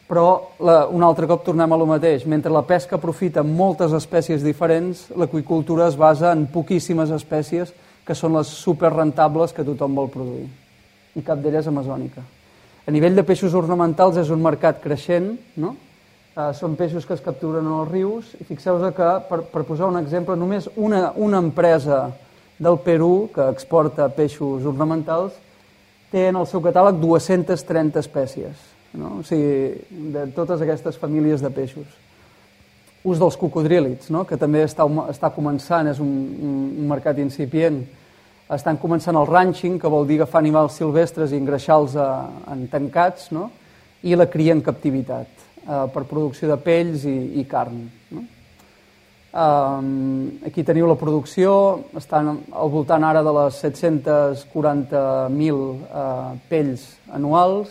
Però la, un altre cop tornem a lo mateix. Mentre la pesca aprofita moltes espècies diferents, l'aquicultura es basa en poquíssimes espècies que són les superrentables que tothom vol produir. I cap d'elles amazònica. A nivell de peixos ornamentals és un mercat creixent, no? Uh, són peixos que es capturen en els rius i fixeu-vos que, per, per posar un exemple, només una, una empresa del Perú que exporta peixos ornamentals té en el seu catàleg 230 espècies, no? o sigui, de totes aquestes famílies de peixos. Ús dels cocodrílids, no? que també està, està començant, és un, un mercat incipient, estan començant el ranching, que vol dir agafar animals silvestres i engreixar-los en tancats, no? i la cria en captivitat, eh, per producció de pells i, i carn. No? Um, aquí teniu la producció, estan al voltant ara de les 740.000 uh, pells anuals,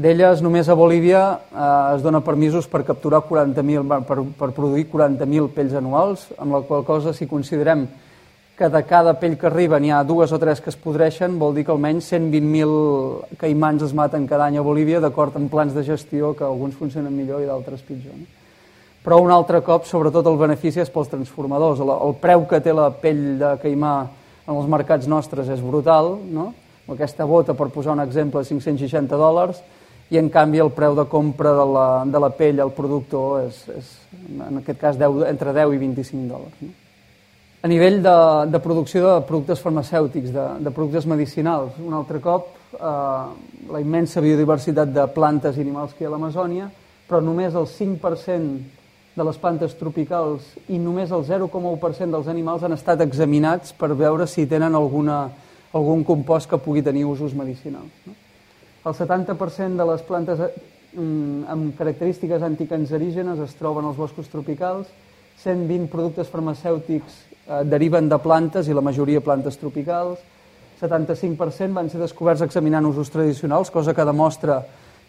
D'elles, només a Bolívia eh, es dona permisos per capturar 40.000, per, per produir 40.000 pells anuals, amb la qual cosa, si considerem que de cada pell que arriba n'hi ha dues o tres que es podreixen, vol dir que almenys 120.000 caimans es maten cada any a Bolívia d'acord amb plans de gestió que alguns funcionen millor i d'altres pitjor. No? Però un altre cop, sobretot el benefici és pels transformadors. El, el preu que té la pell de caimà en els mercats nostres és brutal, no? aquesta bota, per posar un exemple, 560 dòlars, i en canvi el preu de compra de la, de la pell al productor és, és en aquest cas 10, entre 10 i 25 dòlars. No? A nivell de, de producció de productes farmacèutics, de, de productes medicinals, un altre cop, eh, la immensa biodiversitat de plantes i animals que hi ha a l'Amazònia, però només el 5% de les plantes tropicals i només el 0,1% dels animals han estat examinats per veure si tenen alguna, algun compost que pugui tenir usos medicinals. No? El 70% de les plantes mm, amb característiques anticancerígenes es troben als boscos tropicals, 120 productes farmacèutics eh, deriven de plantes i la majoria plantes tropicals. 75% van ser descoberts examinant usos tradicionals, cosa que demostra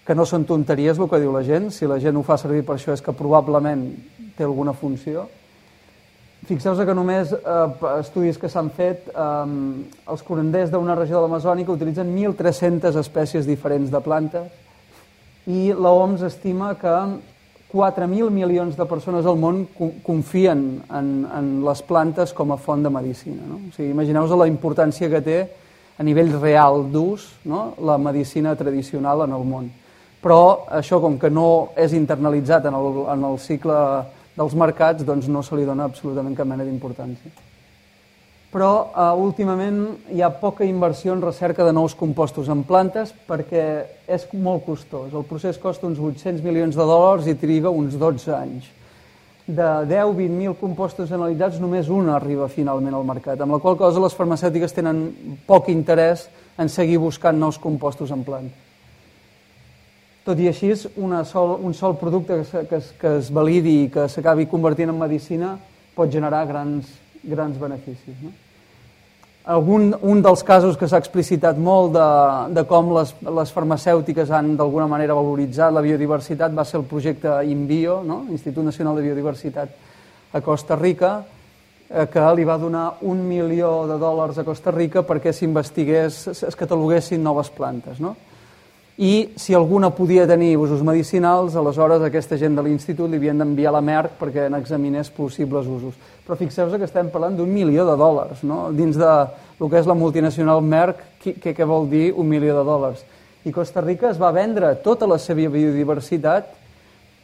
que no són tonteries el que diu la gent. Si la gent ho fa servir per això és que probablement té alguna funció. Fixeu-vos que només eh, estudis que s'han fet, eh, els curanders d'una regió de l'Amazònica utilitzen 1.300 espècies diferents de plantes i l'OMS estima que 4.000 milions de persones al món confien en, en les plantes com a font de medicina. No? O sigui, Imagineu-vos la importància que té a nivell real d'ús no? la medicina tradicional en el món. Però això, com que no és internalitzat en el, en el cicle dels mercats, doncs no se li dona absolutament cap mena d'importància però eh, últimament hi ha poca inversió en recerca de nous compostos en plantes perquè és molt costós. El procés costa uns 800 milions de dòlars i triga uns 12 anys. De 10-20.000 compostos analitzats, només un arriba finalment al mercat, amb la qual cosa les farmacèutiques tenen poc interès en seguir buscant nous compostos en plantes. Tot i així, una sol, un sol producte que, que, que es validi i que s'acabi convertint en medicina pot generar grans, grans beneficis. No? Algun, un dels casos que s'ha explicitat molt de, de com les, les farmacèutiques han d'alguna manera valoritzat la biodiversitat va ser el projecte INBIO, no? Institut Nacional de Biodiversitat a Costa Rica, eh, que li va donar un milió de dòlars a Costa Rica perquè s'investigués, es cataloguessin noves plantes. No? I si alguna podia tenir usos medicinals, aleshores aquesta gent de l'institut li havien d'enviar la Merck perquè n'examinés possibles usos. Però fixeu-vos que estem parlant d'un milió de dòlars, no? dins de el que és la multinacional Merck, què, què vol dir un milió de dòlars? I Costa Rica es va vendre tota la seva biodiversitat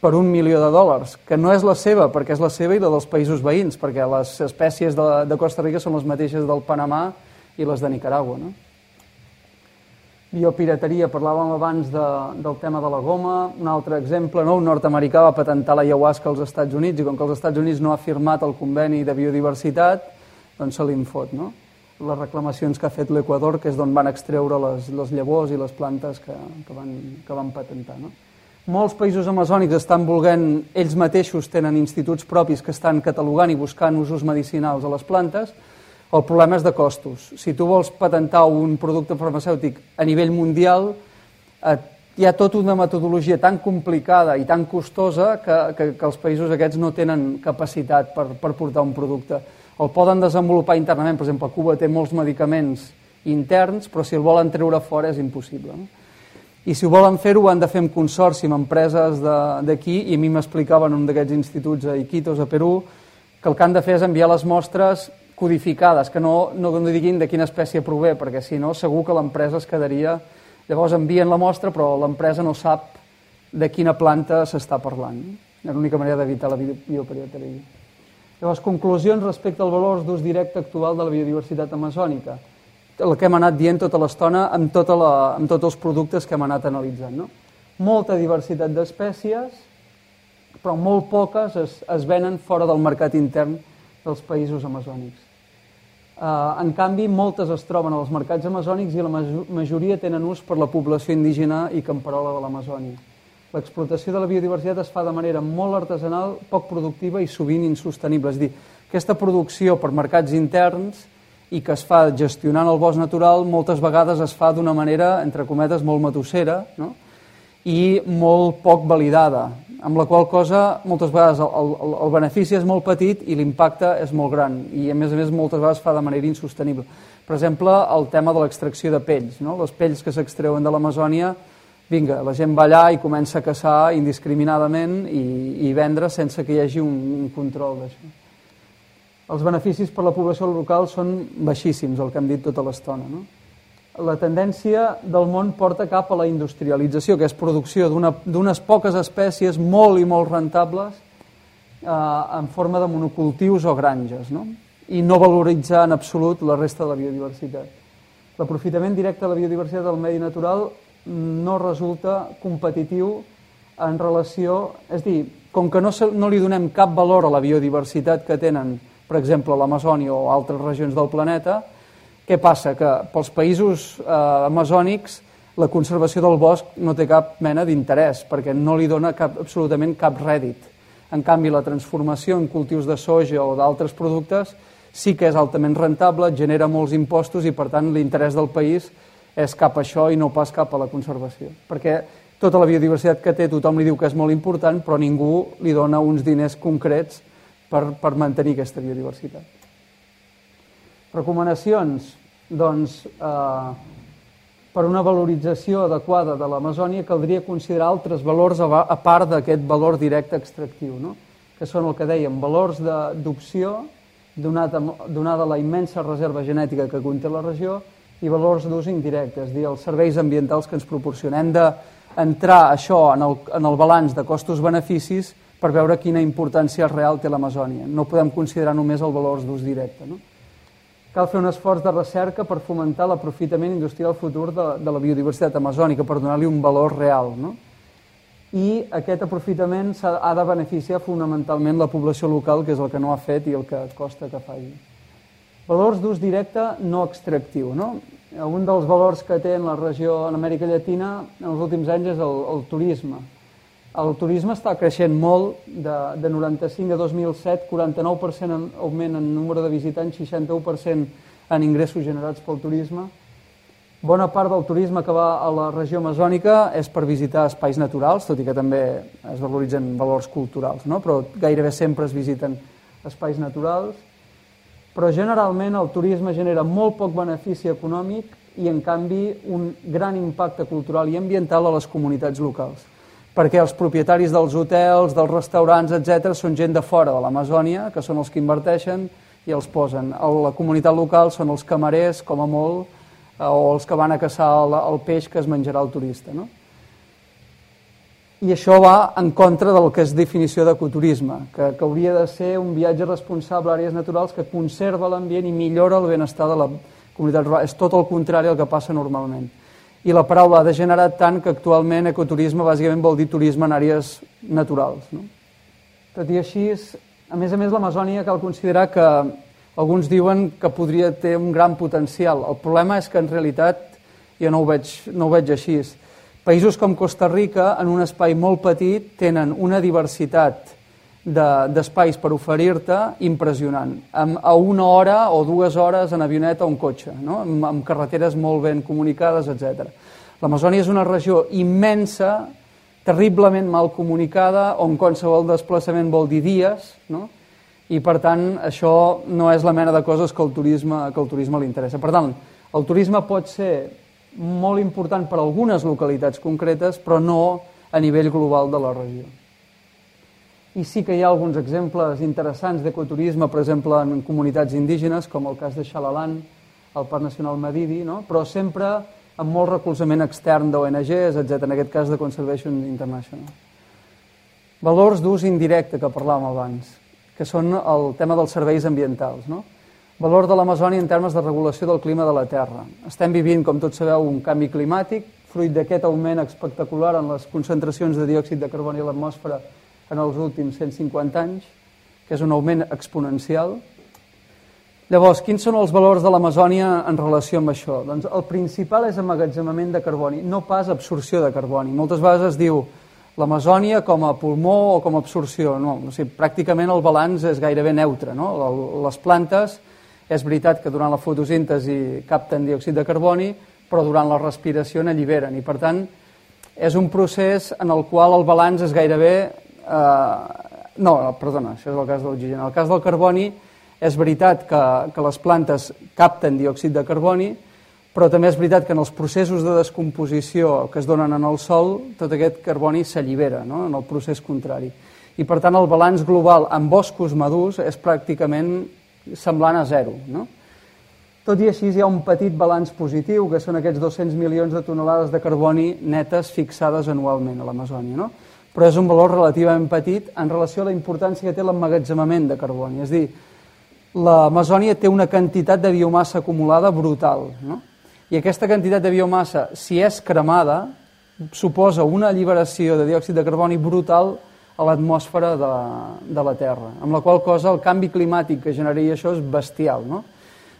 per un milió de dòlars, que no és la seva, perquè és la seva i la dels països veïns, perquè les espècies de, de Costa Rica són les mateixes del Panamà i les de Nicaragua. No? Biopirateria, parlàvem abans de, del tema de la goma. Un altre exemple, no? un nord-americà va patentar la ayahuasca als Estats Units i com que els Estats Units no ha firmat el conveni de biodiversitat, doncs se li fot, no? Les reclamacions que ha fet l'Equador, que és d'on van extreure les, les llavors i les plantes que, que, van, que van patentar, no? Molts països amazònics estan volent, ells mateixos tenen instituts propis que estan catalogant i buscant usos medicinals a les plantes, el problema és de costos. Si tu vols patentar un producte farmacèutic a nivell mundial, eh, hi ha tota una metodologia tan complicada i tan costosa que, que, que els països aquests no tenen capacitat per, per portar un producte. El poden desenvolupar internament, per exemple, Cuba té molts medicaments interns, però si el volen treure fora és impossible. No? I si ho volen fer-ho, ho han de fer en consorci amb empreses d'aquí, i a mi m'explicaven un d'aquests instituts a Iquitos, a Perú, que el que han de fer és enviar les mostres codificades, que no, no, no diguin de quina espècie prové, perquè si no segur que l'empresa es quedaria... Llavors envien la mostra, però l'empresa no sap de quina planta s'està parlant. És l'única manera d'evitar la biopirateria. Llavors, conclusions respecte al valor d'ús directe actual de la biodiversitat amazònica. El que hem anat dient tota l'estona amb, tota la, amb tots els productes que hem anat analitzant. No? Molta diversitat d'espècies, però molt poques es, es venen fora del mercat intern dels països amazònics. Eh, en canvi, moltes es troben als mercats amazònics i la majoria tenen ús per la població indígena i camperola de l'Amazònia. L'explotació de la biodiversitat es fa de manera molt artesanal, poc productiva i sovint insostenible. És dir, aquesta producció per mercats interns i que es fa gestionant el bosc natural moltes vegades es fa d'una manera, entre cometes, molt matossera no? i molt poc validada amb la qual cosa moltes vegades el, el, el benefici és molt petit i l'impacte és molt gran i a més a més moltes vegades fa de manera insostenible. Per exemple, el tema de l'extracció de pells, no? les pells que s'extreuen de l'Amazònia, vinga, la gent va allà i comença a caçar indiscriminadament i, i vendre sense que hi hagi un, un control d'això. Els beneficis per la població local són baixíssims, el que hem dit tota l'estona. No? La tendència del món porta cap a la industrialització, que és producció d'unes poques espècies molt i molt rentables eh, en forma de monocultius o granges, no? i no valoritzar en absolut la resta de la biodiversitat. L'aprofitament directe de la biodiversitat del medi natural no resulta competitiu en relació... És dir, com que no, no li donem cap valor a la biodiversitat que tenen, per exemple, l'Amazònia o altres regions del planeta, què passa? Que pels països eh, amazònics la conservació del bosc no té cap mena d'interès perquè no li dona cap, absolutament cap rèdit. En canvi, la transformació en cultius de soja o d'altres productes sí que és altament rentable, genera molts impostos i, per tant, l'interès del país és cap a això i no pas cap a la conservació. Perquè tota la biodiversitat que té tothom li diu que és molt important, però ningú li dona uns diners concrets per, per mantenir aquesta biodiversitat. Recomanacions? Doncs eh, per una valorització adequada de l'Amazònia caldria considerar altres valors a, part d'aquest valor directe extractiu, no? que són el que dèiem, valors d'opció donada, donada la immensa reserva genètica que conté la regió i valors d'ús indirecte, és dir, els serveis ambientals que ens proporcionem. D'entrar això en el, en el balanç de costos-beneficis per veure quina importància real té l'Amazònia. No podem considerar només el valor d'ús directe. No? Cal fer un esforç de recerca per fomentar l'aprofitament industrial futur de, de la biodiversitat amazònica, per donar-li un valor real. No? I aquest aprofitament ha, ha de beneficiar fonamentalment la població local, que és el que no ha fet i el que costa que faci. Valors d'ús directe no extractiu. No? un dels valors que té en la regió, en Amèrica Llatina, en els últims anys és el, el turisme. El turisme està creixent molt, de, de 95 a 2007, 49% en augment en número de visitants, 61% en ingressos generats pel turisme. Bona part del turisme que va a la regió amazònica és per visitar espais naturals, tot i que també es valoritzen valors culturals, no? però gairebé sempre es visiten espais naturals. Però generalment el turisme genera molt poc benefici econòmic i, en canvi, un gran impacte cultural i ambiental a les comunitats locals perquè els propietaris dels hotels, dels restaurants, etc., són gent de fora de l'Amazònia, que són els que inverteixen i els posen. A la comunitat local són els camarers, com a molt, eh, o els que van a caçar el, el peix que es menjarà el turista. No? I això va en contra del que és definició d'ecoturisme, que, que hauria de ser un viatge responsable a àrees naturals que conserva l'ambient i millora el benestar de la comunitat rural. És tot el contrari al que passa normalment i la paraula ha degenerat tant que actualment ecoturisme bàsicament vol dir turisme en àrees naturals. No? Tot i així, a més a més, l'Amazònia cal considerar que alguns diuen que podria ter un gran potencial. El problema és que en realitat jo no ho veig, no ho veig així. Països com Costa Rica, en un espai molt petit, tenen una diversitat d'espais de, per oferir-te impressionant. Amb, a una hora o dues hores en avioneta o en cotxe, no? amb, amb carreteres molt ben comunicades, etc. L'Amazònia és una regió immensa, terriblement mal comunicada, on qualsevol desplaçament vol dir dies, no? i per tant això no és la mena de coses que el turisme, que el turisme li interessa. Per tant, el turisme pot ser molt important per a algunes localitats concretes, però no a nivell global de la regió i sí que hi ha alguns exemples interessants d'ecoturisme, per exemple, en comunitats indígenes, com el cas de Xalalan, el Parc Nacional Madidi, no? però sempre amb molt recolzament extern d'ONGs, etc. en aquest cas de Conservation International. Valors d'ús indirecte que parlàvem abans, que són el tema dels serveis ambientals. No? Valor de l'Amazònia en termes de regulació del clima de la Terra. Estem vivint, com tots sabeu, un canvi climàtic, fruit d'aquest augment espectacular en les concentracions de diòxid de carboni a l'atmosfera en els últims 150 anys, que és un augment exponencial. Llavors, quins són els valors de l'Amazònia en relació amb això? Doncs el principal és emmagatzemament de carboni, no pas absorció de carboni. Moltes vegades es diu l'Amazònia com a pulmó o com a absorció. No, o sigui, pràcticament el balanç és gairebé neutre. No? Les plantes, és veritat que durant la fotosíntesi capten diòxid de carboni, però durant la respiració n'alliberen. I, per tant, és un procés en el qual el balanç és gairebé Eh, no, perdona, això és el cas de l'oxigen. En el cas del carboni, és veritat que, que les plantes capten diòxid de carboni, però també és veritat que en els processos de descomposició que es donen en el sol, tot aquest carboni s'allibera no? en el procés contrari. I per tant el balanç global en boscos madurs és pràcticament semblant a zero. No? Tot i així hi ha un petit balanç positiu, que són aquests 200 milions de tonelades de carboni netes fixades anualment a l'Amazònia. No? Però és un valor relativament petit en relació a la importància que té l'emmagatzemament de carboni. És a dir, l'Amazònia té una quantitat de biomassa acumulada brutal, no? i aquesta quantitat de biomassa, si és cremada, suposa una alliberació de diòxid de carboni brutal a l'atmosfera de, de la Terra, amb la qual cosa el canvi climàtic que generaria això és bestial. No?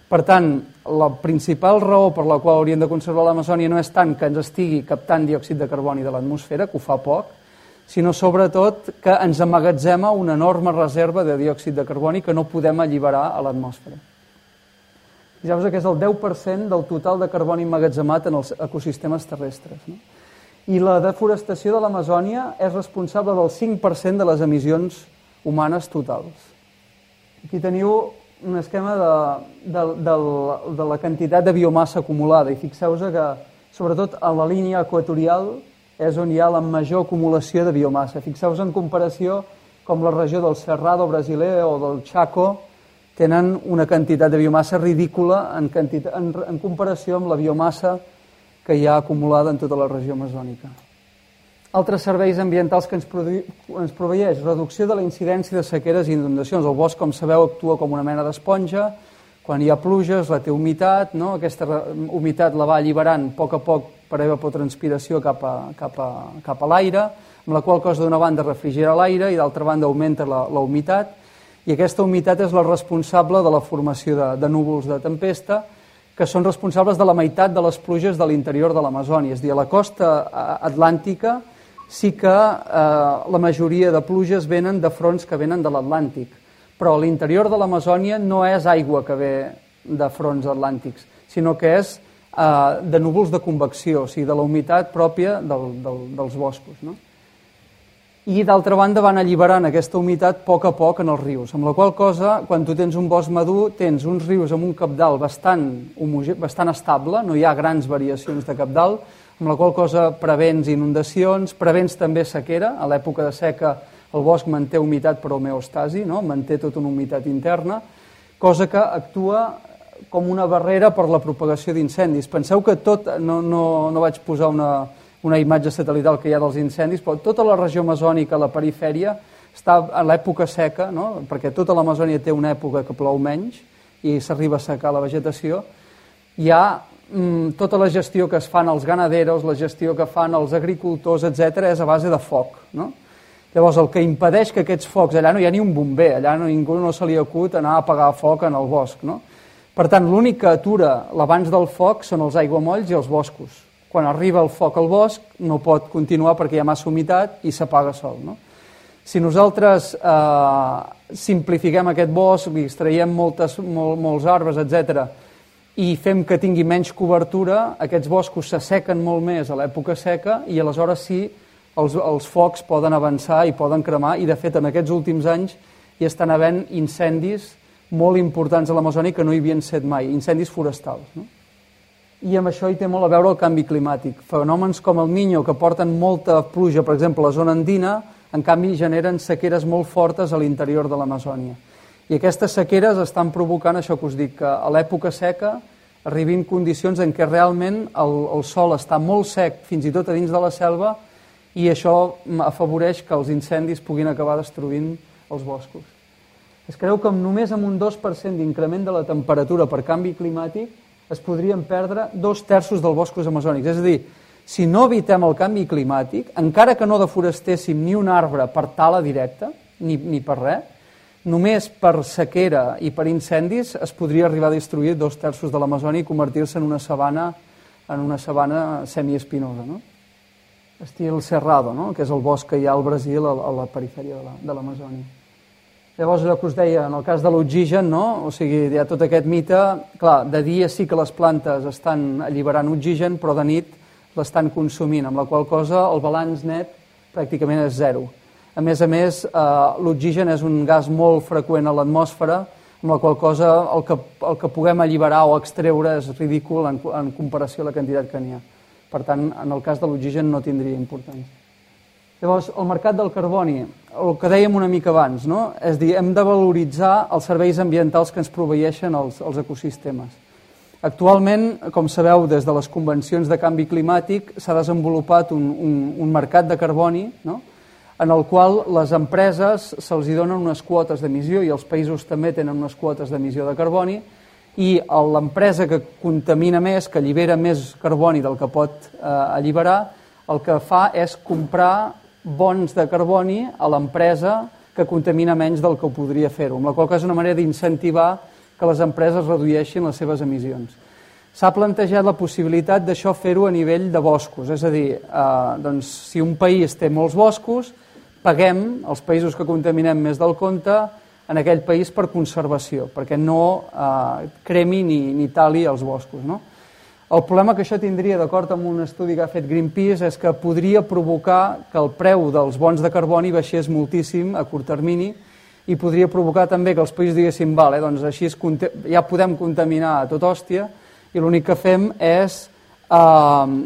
Per tant, la principal raó per la qual hauríem de conservar l'Amazònia no és tant que ens estigui captant diòxid de carboni de l'atmosfera, que ho fa poc, sinó sobretot que ens emmagatzema una enorme reserva de diòxid de carboni que no podem alliberar a l'atmosfera. Fixeu-vos que és el 10% del total de carboni emmagatzemat en els ecosistemes terrestres. No? I la deforestació de l'Amazònia és responsable del 5% de les emissions humanes totals. Aquí teniu un esquema de, de, de, de la quantitat de biomassa acumulada i fixeu-vos que, sobretot a la línia equatorial, és on hi ha la major acumulació de biomassa. Fixeu-vos en comparació com la regió del Cerrado brasiler o del Chaco tenen una quantitat de biomassa ridícula en, quantitat, en, en comparació amb la biomassa que hi ha acumulada en tota la regió amazònica. Altres serveis ambientals que ens, ens proveeix, reducció de la incidència de sequeres i inundacions. El bosc, com sabeu, actua com una mena d'esponja, quan hi ha pluges, la té humitat, no? aquesta humitat la va alliberant a poc a poc per evapotranspiració cap a, cap a, cap a l'aire, amb la qual cosa d'una banda refrigera l'aire i d'altra banda augmenta la, la humitat, i aquesta humitat és la responsable de la formació de, de núvols de tempesta, que són responsables de la meitat de les pluges de l'interior de l'Amazònia. És a dir, a la costa atlàntica sí que eh, la majoria de pluges venen de fronts que venen de l'Atlàntic, però a l'interior de l'Amazònia no és aigua que ve de fronts atlàntics, sinó que és eh, de núvols de convecció, o sigui, de la humitat pròpia del, del, dels boscos. No? i d'altra banda van alliberant aquesta humitat a poc a poc en els rius, amb la qual cosa, quan tu tens un bosc madur, tens uns rius amb un capdalt bastant, bastant estable, no hi ha grans variacions de capdalt, amb la qual cosa prevens inundacions, prevens també sequera, a l'època de seca el bosc manté humitat per homeostasi, no? manté tota una humitat interna, cosa que actua com una barrera per la propagació d'incendis. Penseu que tot, no, no, no vaig posar una, una imatge satelital que hi ha dels incendis, però tota la regió amazònica, la perifèria, està a l'època seca, no? perquè tota l'Amazònia té una època que plou menys i s'arriba a secar la vegetació, hi ha mm, tota la gestió que es fan els ganaderos, la gestió que fan els agricultors, etc és a base de foc. No? Llavors, el que impedeix que aquests focs, allà no hi ha ni un bomber, allà no, ningú no se li acut anar a apagar foc en el bosc. No? Per tant, l'únic que atura l'abans del foc són els aiguamolls i els boscos quan arriba el foc al bosc no pot continuar perquè hi ha massa humitat i s'apaga sol. No? Si nosaltres eh, simplifiquem aquest bosc, li extraiem moltes, mol, molts arbres, etc i fem que tingui menys cobertura, aquests boscos s'assequen molt més a l'època seca i aleshores sí els, els focs poden avançar i poden cremar i de fet en aquests últims anys hi estan havent incendis molt importants a l'Amazònia que no hi havien set mai, incendis forestals. No? i amb això hi té molt a veure el canvi climàtic. Fenòmens com el Niño, que porten molta pluja, per exemple, a la zona andina, en canvi generen sequeres molt fortes a l'interior de l'Amazònia. I aquestes sequeres estan provocant això que us dic, que a l'època seca arribin condicions en què realment el, el sol està molt sec, fins i tot a dins de la selva, i això afavoreix que els incendis puguin acabar destruint els boscos. Es creu que només amb un 2% d'increment de la temperatura per canvi climàtic es podrien perdre dos terços dels boscos amazònics. És a dir, si no evitem el canvi climàtic, encara que no deforestéssim ni un arbre per tala directa, ni, ni per res, només per sequera i per incendis es podria arribar a destruir dos terços de l'Amazònia i convertir-se en una sabana en una sabana semiespinosa, no? Estil Cerrado, no? que és el bosc que hi ha al Brasil a la perifèria de l'Amazònia. La, Llavors, allò que us deia, en el cas de l'oxigen, no? o sigui, hi ha tot aquest mite, clar, de dia sí que les plantes estan alliberant oxigen, però de nit l'estan consumint, amb la qual cosa el balanç net pràcticament és zero. A més a més, eh, l'oxigen és un gas molt freqüent a l'atmosfera, amb la qual cosa el que, el que puguem alliberar o extreure és ridícul en, en comparació a la quantitat que n'hi ha. Per tant, en el cas de l'oxigen no tindria importància. Llavors, el mercat del carboni, el que dèiem una mica abans, no? és dir, hem de valoritzar els serveis ambientals que ens proveeixen els, els ecosistemes. Actualment, com sabeu, des de les convencions de canvi climàtic s'ha desenvolupat un, un, un mercat de carboni no? en el qual les empreses se'ls donen unes quotes d'emissió i els països també tenen unes quotes d'emissió de carboni i l'empresa que contamina més, que allibera més carboni del que pot eh, alliberar, el que fa és comprar bons de carboni a l'empresa que contamina menys del que podria fer-ho, amb la qual cosa és una manera d'incentivar que les empreses redueixin les seves emissions. S'ha plantejat la possibilitat d'això fer-ho a nivell de boscos, és a dir, eh, doncs, si un país té molts boscos, paguem els països que contaminem més del compte en aquell país per conservació, perquè no eh, cremi ni, ni tali els boscos. No? El problema que això tindria, d'acord amb un estudi que ha fet Greenpeace, és que podria provocar que el preu dels bons de carboni baixés moltíssim a curt termini i podria provocar també que els països diguessin vale, doncs així ja podem contaminar a tot hòstia i l'únic que fem és eh,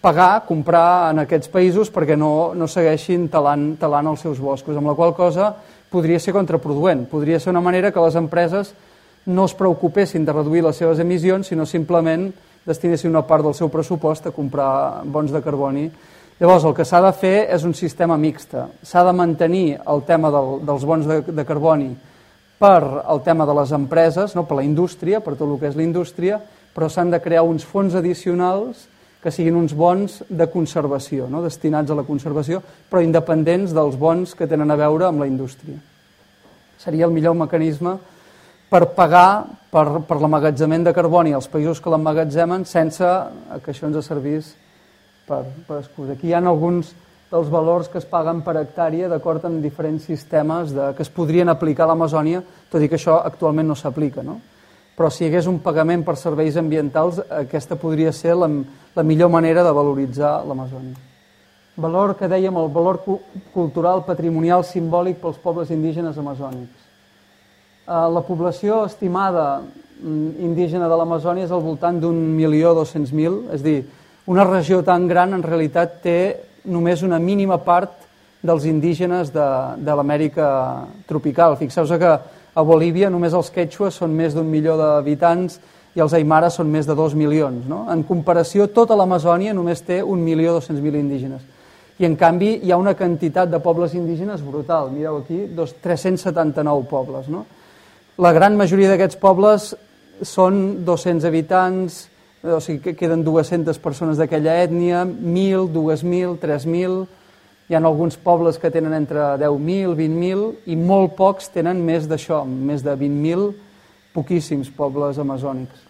pagar, comprar en aquests països perquè no, no segueixin talant, talant els seus boscos, amb la qual cosa podria ser contraproduent. Podria ser una manera que les empreses no es preocupessin de reduir les seves emissions, sinó simplement destinessin una part del seu pressupost a comprar bons de carboni. Llavors, el que s'ha de fer és un sistema mixta. S'ha de mantenir el tema del, dels bons de, de carboni per el tema de les empreses, no, per la indústria, per tot el que és la indústria, però s'han de crear uns fons addicionals que siguin uns bons de conservació, no? destinats a la conservació, però independents dels bons que tenen a veure amb la indústria. Seria el millor mecanisme per pagar per, per l'emmagatzement de carboni als països que l'emmagatzemen sense que això ens servís per, per excusa. Aquí hi ha alguns dels valors que es paguen per hectàrea d'acord amb diferents sistemes de, que es podrien aplicar a l'Amazònia, tot i que això actualment no s'aplica. No? Però si hi hagués un pagament per serveis ambientals, aquesta podria ser la, la millor manera de valoritzar l'Amazònia. Valor que dèiem, el valor cultural, patrimonial, simbòlic pels pobles indígenes amazònics. Eh, la població estimada mm, indígena de l'Amazònia és al voltant d'un milió dos-cents mil, és dir, una regió tan gran en realitat té només una mínima part dels indígenes de, de l'Amèrica tropical. Fixeu-vos que a Bolívia només els quechues són més d'un milió d'habitants i els aimares són més de dos milions. No? En comparació, tota l'Amazònia només té un milió dos-cents mil indígenes. I en canvi hi ha una quantitat de pobles indígenes brutal. Mireu aquí, dos, 379 pobles. No? La gran majoria d'aquests pobles són 200 habitants, o sigui que queden 200 persones d'aquella ètnia, 1.000, 2.000, 3.000, hi ha alguns pobles que tenen entre 10.000, 20.000 i molt pocs tenen més d'això, més de 20.000, poquíssims pobles amazònics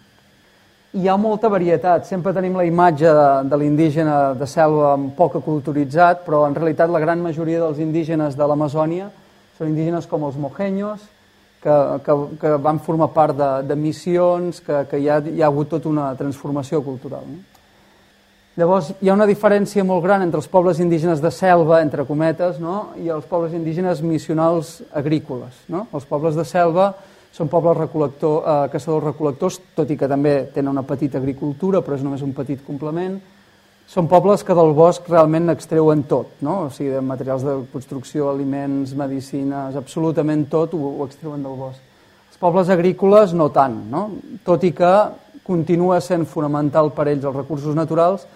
hi ha molta varietat. Sempre tenim la imatge de, de l'indígena de selva poc culturitzat, però en realitat la gran majoria dels indígenes de l'Amazònia són indígenes com els mojeños, que, que, que van formar part de, de missions, que, que hi, ha, hi ha hagut tota una transformació cultural. No? Llavors, hi ha una diferència molt gran entre els pobles indígenes de selva, entre cometes, no? i els pobles indígenes missionals agrícoles. No? Els pobles de selva són pobles recolector, eh, caçadors-recolectors, tot i que també tenen una petita agricultura, però és només un petit complement. Són pobles que del bosc realment n'extreuen tot, no? o sigui, de materials de construcció, aliments, medicines, absolutament tot ho, ho extreuen del bosc. Els pobles agrícoles no tant, no? tot i que continua sent fonamental per ells els recursos naturals,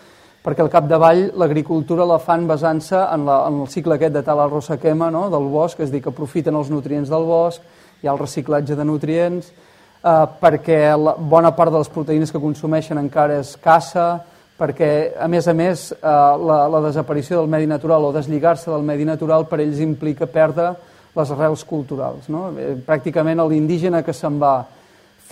perquè al capdavall l'agricultura la fan basant-se en, la, en el cicle aquest de tal rosa quema no? del bosc, és a dir, que aprofiten els nutrients del bosc, hi ha el reciclatge de nutrients, eh, perquè la, bona part de les proteïnes que consumeixen encara és caça, perquè, a més a més, eh, la, la desaparició del medi natural o deslligar-se del medi natural per ells implica perdre les arrels culturals. No? Eh, pràcticament l'indígena que se'n va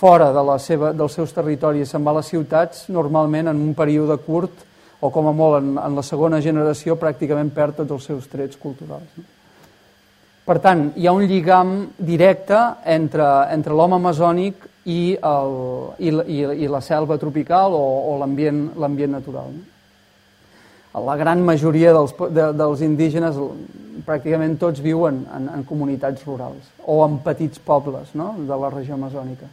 fora de la seva, dels seus territoris se'n va a les ciutats, normalment en un període curt o com a molt en, en la segona generació pràcticament perd tots els seus trets culturals. No? Per tant, hi ha un lligam directe entre, entre l'home amazònic i, el, i, i, i la selva tropical o, o l'ambient natural. La gran majoria dels, de, dels indígenes, pràcticament tots viuen en, en comunitats rurals o en petits pobles no? de la regió amazònica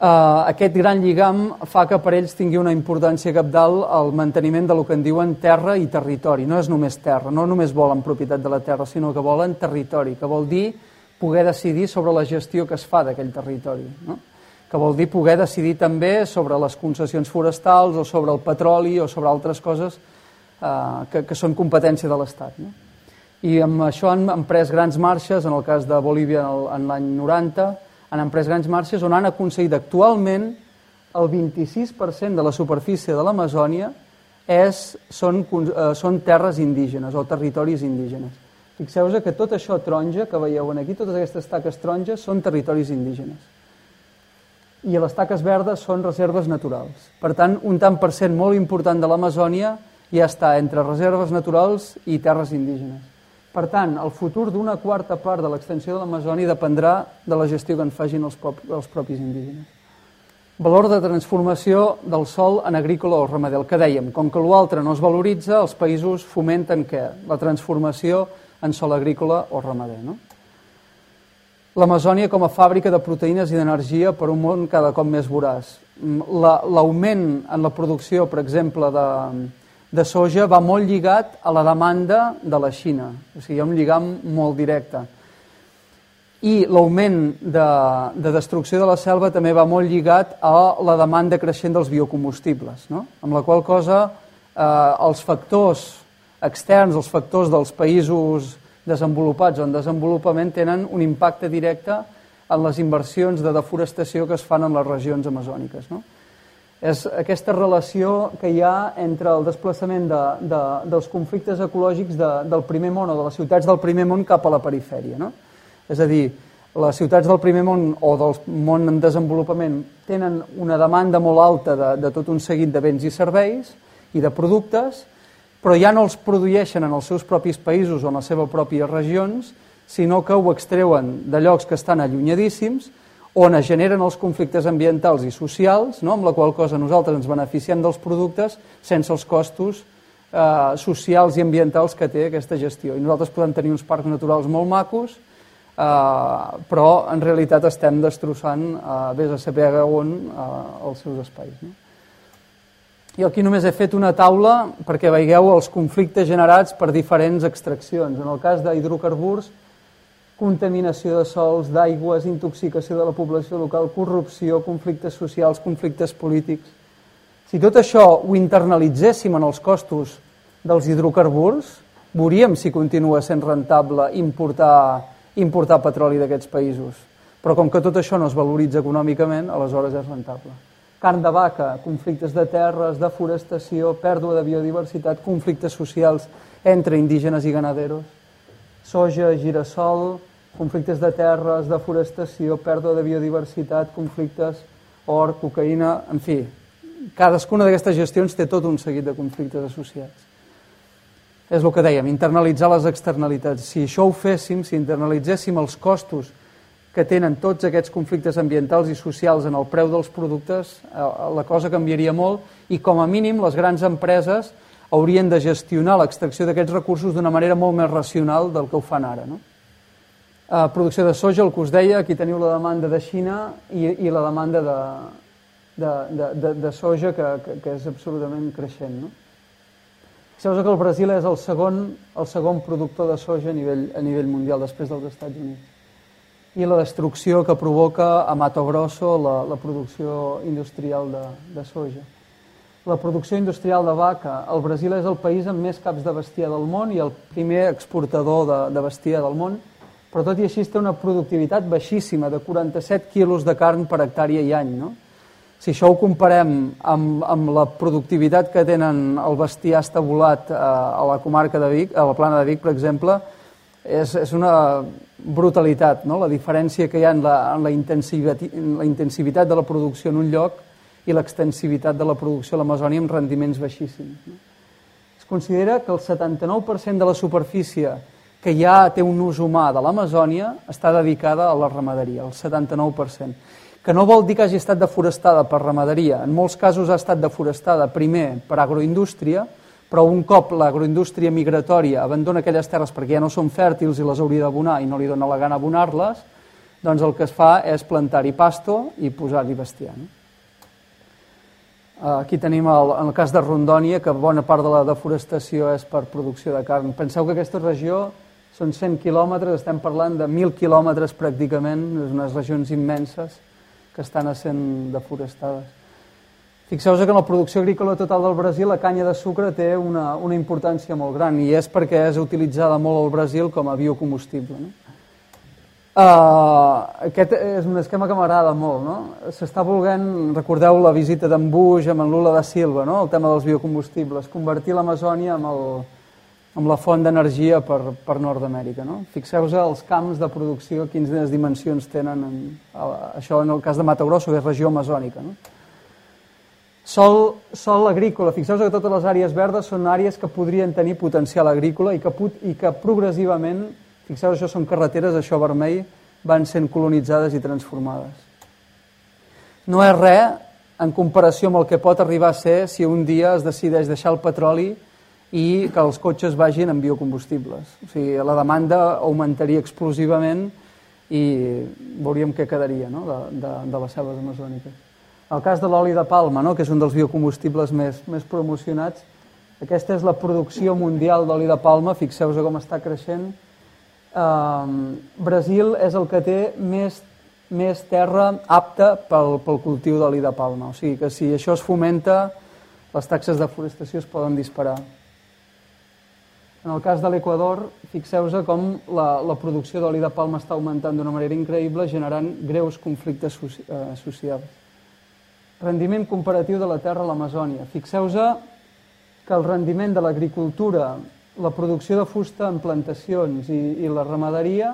eh, aquest gran lligam fa que per ells tingui una importància capdalt el manteniment de lo que en diuen terra i territori. No és només terra, no només volen propietat de la terra, sinó que volen territori, que vol dir poder decidir sobre la gestió que es fa d'aquell territori. No? que vol dir poder decidir també sobre les concessions forestals o sobre el petroli o sobre altres coses eh, que, que són competència de l'Estat. No? I amb això han, han pres grans marxes, en el cas de Bolívia en l'any 90, han emprès grans marxes on han aconseguit actualment el 26% de la superfície de l'Amazònia són, eh, són terres indígenes o territoris indígenes. Fixeu-vos que tot això taronja que veieu aquí, totes aquestes taques taronges, són territoris indígenes. I les taques verdes són reserves naturals. Per tant, un tant per cent molt important de l'Amazònia ja està entre reserves naturals i terres indígenes. Per tant, el futur d'una quarta part de l'extensió de l'Amazònia dependrà de la gestió que en facin els, els propis indígenes. Valor de transformació del sol en agrícola o ramader. El que dèiem, com que l'altre no es valoritza, els països fomenten què? La transformació en sol agrícola o ramader. No? L'Amazònia com a fàbrica de proteïnes i d'energia per un món cada cop més voràs. L'augment en la producció, per exemple, de, de soja va molt lligat a la demanda de la Xina. O sigui, hi ha un lligam molt directe. I l'augment de, de destrucció de la selva també va molt lligat a la demanda creixent dels biocombustibles, no? amb la qual cosa eh, els factors externs, els factors dels països desenvolupats o en desenvolupament tenen un impacte directe en les inversions de deforestació que es fan en les regions amazòniques. No? és aquesta relació que hi ha entre el desplaçament de, de, dels conflictes ecològics de, del primer món o de les ciutats del primer món cap a la perifèria. No? És a dir, les ciutats del primer món o del món en desenvolupament tenen una demanda molt alta de, de tot un seguit de béns i serveis i de productes, però ja no els produeixen en els seus propis països o en les seves pròpies regions, sinó que ho extreuen de llocs que estan allunyadíssims, on es generen els conflictes ambientals i socials, no? amb la qual cosa nosaltres ens beneficiem dels productes sense els costos eh, socials i ambientals que té aquesta gestió. I nosaltres podem tenir uns parcs naturals molt macos, eh, però en realitat estem destrossant, eh, vés a saber on, eh, els seus espais. No? I aquí només he fet una taula perquè veieu els conflictes generats per diferents extraccions. En el cas d'hidrocarburs, contaminació de sols, d'aigües, intoxicació de la població local, corrupció, conflictes socials, conflictes polítics. Si tot això ho internalitzéssim en els costos dels hidrocarburs, veuríem si continua sent rentable importar, importar petroli d'aquests països. Però com que tot això no es valoritza econòmicament, aleshores és rentable. Carn de vaca, conflictes de terres, deforestació, pèrdua de biodiversitat, conflictes socials entre indígenes i ganaderos, soja, girassol, conflictes de terres, deforestació, pèrdua de biodiversitat, conflictes, or, cocaïna, en fi, cadascuna d'aquestes gestions té tot un seguit de conflictes associats. És el que dèiem, internalitzar les externalitats. Si això ho féssim, si internalitzéssim els costos que tenen tots aquests conflictes ambientals i socials en el preu dels productes, eh, la cosa canviaria molt i com a mínim les grans empreses haurien de gestionar l'extracció d'aquests recursos d'una manera molt més racional del que ho fan ara. No? eh, producció de soja, el que us deia, aquí teniu la demanda de Xina i, i la demanda de, de, de, de, de soja que, que, que és absolutament creixent. No? Sabeu que el Brasil és el segon, el segon productor de soja a nivell, a nivell mundial, després dels Estats Units. I la destrucció que provoca a Mato Grosso la, la producció industrial de, de soja. La producció industrial de vaca. El Brasil és el país amb més caps de bestiar del món i el primer exportador de, de bestiar del món però tot i així té una productivitat baixíssima, de 47 quilos de carn per hectàrea i any. No? Si això ho comparem amb, amb la productivitat que tenen el bestiar estabulat eh, a la comarca de Vic, a la plana de Vic, per exemple, és, és una brutalitat, no? la diferència que hi ha en la, en la, intensivitat, en la intensivitat de la producció en un lloc i l'extensivitat de la producció a l'Amazònia amb rendiments baixíssims. No? Es considera que el 79% de la superfície que ja té un ús humà de l'Amazònia està dedicada a la ramaderia, el 79%. Que no vol dir que hagi estat deforestada per ramaderia. En molts casos ha estat deforestada primer per agroindústria, però un cop l'agroindústria migratòria abandona aquelles terres perquè ja no són fèrtils i les hauria d'abonar i no li dona la gana abonar-les, doncs el que es fa és plantar-hi pasto i posar-hi bestiar. No? Aquí tenim el, en el cas de Rondònia, que bona part de la deforestació és per producció de carn. Penseu que aquesta regió són 100 quilòmetres, estem parlant de 1.000 quilòmetres pràcticament, unes regions immenses que estan sent deforestades. Fixeu-vos que en la producció agrícola total del Brasil la canya de sucre té una, una importància molt gran i és perquè és utilitzada molt al Brasil com a biocombustible. No? Uh, aquest és un esquema que m'agrada molt. No? S'està volent, recordeu la visita d'en Bush amb en Lula da Silva, no? el tema dels biocombustibles, convertir l'Amazònia amb el, amb la font d'energia per, per Nord-Amèrica. No? Fixeu-vos els camps de producció, quines dimensions tenen, en, això en el cas de Mato Grosso, que és regió amazònica. No? Sol, sol agrícola, fixeu-vos que totes les àrees verdes són àrees que podrien tenir potencial agrícola i que, i que progressivament, fixeu això són carreteres, això vermell, van sent colonitzades i transformades. No és res en comparació amb el que pot arribar a ser si un dia es decideix deixar el petroli i que els cotxes vagin amb biocombustibles. O sigui, la demanda augmentaria explosivament i veuríem què quedaria no? de, de, de les selves amazòniques. El cas de l'oli de palma, no? que és un dels biocombustibles més, més promocionats, aquesta és la producció mundial d'oli de palma, fixeu-vos com està creixent. Um, Brasil és el que té més, més terra apta pel, pel cultiu d'oli de palma. O sigui que si això es fomenta, les taxes de forestació es poden disparar. En el cas de l'Equador, fixeu-vos com la, la producció d'oli de palma està augmentant d'una manera increïble, generant greus conflictes soci, eh, socials. Rendiment comparatiu de la terra a l'Amazònia. Fixeu-vos que el rendiment de l'agricultura, la producció de fusta en plantacions i, i la ramaderia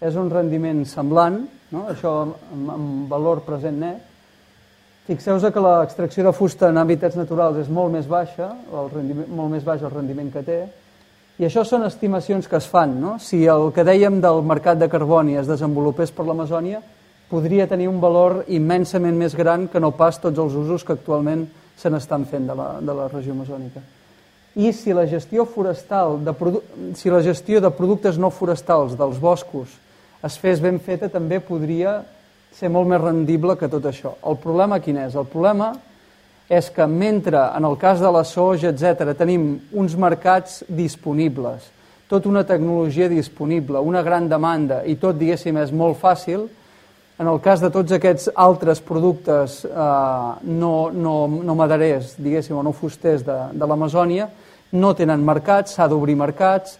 és un rendiment semblant, no? això amb, amb valor present net. Fixeu-vos que l'extracció de fusta en hàbitats naturals és molt més baixa, el molt més baix el rendiment que té, i això són estimacions que es fan. No? Si el que dèiem del mercat de carboni es desenvolupés per l'Amazònia, podria tenir un valor immensament més gran que no pas tots els usos que actualment se n'estan fent de la, de la regió amazònica. I si la gestió forestal, de si la gestió de productes no forestals dels boscos es fes ben feta, també podria ser molt més rendible que tot això. El problema quin és? El problema és que mentre en el cas de la soja, etc tenim uns mercats disponibles, tota una tecnologia disponible, una gran demanda i tot, diguéssim, és molt fàcil, en el cas de tots aquests altres productes eh, no, no, no maderers, diguéssim, o no fusters de, de l'Amazònia, no tenen mercats, s'ha d'obrir mercats,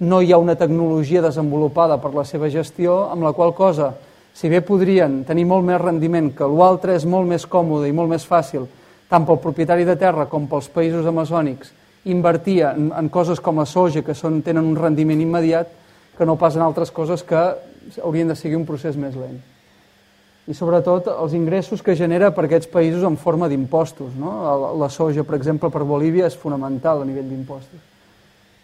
no hi ha una tecnologia desenvolupada per la seva gestió, amb la qual cosa, si bé podrien tenir molt més rendiment que l'altre, és molt més còmode i molt més fàcil, tant pel propietari de terra com pels països amazònics, invertir en, en coses com la soja, que són, tenen un rendiment immediat, que no pas en altres coses que haurien de seguir un procés més lent i sobretot els ingressos que genera per aquests països en forma d'impostos. No? La soja, per exemple, per Bolívia és fonamental a nivell d'impostos.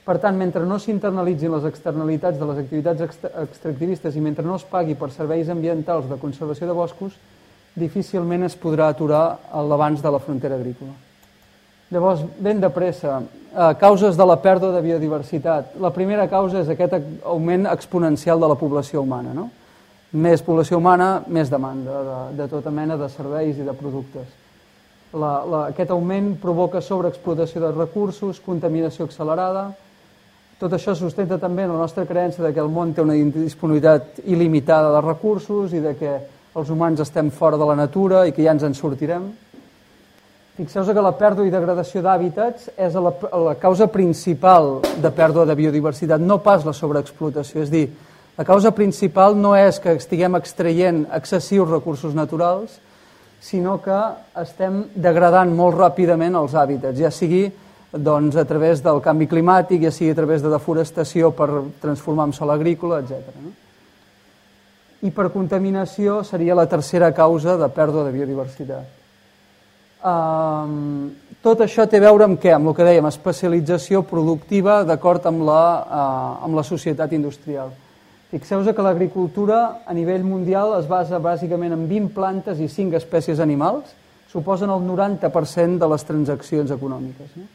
Per tant, mentre no s'internalitzin les externalitats de les activitats extractivistes i mentre no es pagui per serveis ambientals de conservació de boscos, difícilment es podrà aturar l'abans de la frontera agrícola. Llavors, ben de pressa, eh, causes de la pèrdua de biodiversitat. La primera causa és aquest augment exponencial de la població humana. No? Més població humana, més demanda de, de tota mena de serveis i de productes. La, la, aquest augment provoca sobreexplotació de recursos, contaminació accelerada. Tot això sustenta també la nostra creença de que el món té una disponibilitat il·limitada de recursos i de que els humans estem fora de la natura i que ja ens en sortirem. Fixeu-vos que la pèrdua i degradació d'hàbitats és la, la causa principal de pèrdua de biodiversitat, no pas la sobreexplotació. És dir, la causa principal no és que estiguem extraient excessius recursos naturals, sinó que estem degradant molt ràpidament els hàbitats, ja sigui doncs, a través del canvi climàtic, ja sigui a través de deforestació per transformar en sol agrícola, etc. No? I per contaminació seria la tercera causa de pèrdua de biodiversitat. Um, tot això té a veure amb què? Amb el que dèiem, especialització productiva d'acord amb, la, uh, amb la societat industrial. Fixeu-vos que l'agricultura a nivell mundial es basa bàsicament en 20 plantes i 5 espècies animals, suposen el 90% de les transaccions econòmiques. No?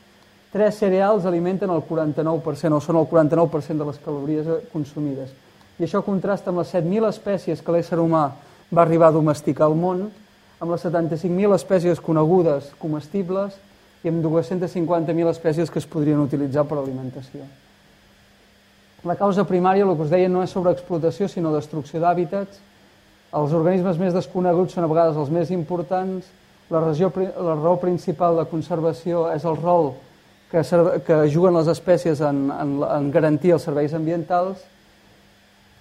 Tres cereals alimenten el 49%, o són el 49% de les calories consumides. I això contrasta amb les 7.000 espècies que l'ésser humà va arribar a domesticar al món, amb les 75.000 espècies conegudes comestibles i amb 250.000 espècies que es podrien utilitzar per alimentació. La causa primària, el que us deia, no és sobreexplotació, sinó destrucció d'hàbitats. Els organismes més desconeguts són a vegades els més importants. La, regió, la raó principal de conservació és el rol que, que juguen les espècies en, en, en garantir els serveis ambientals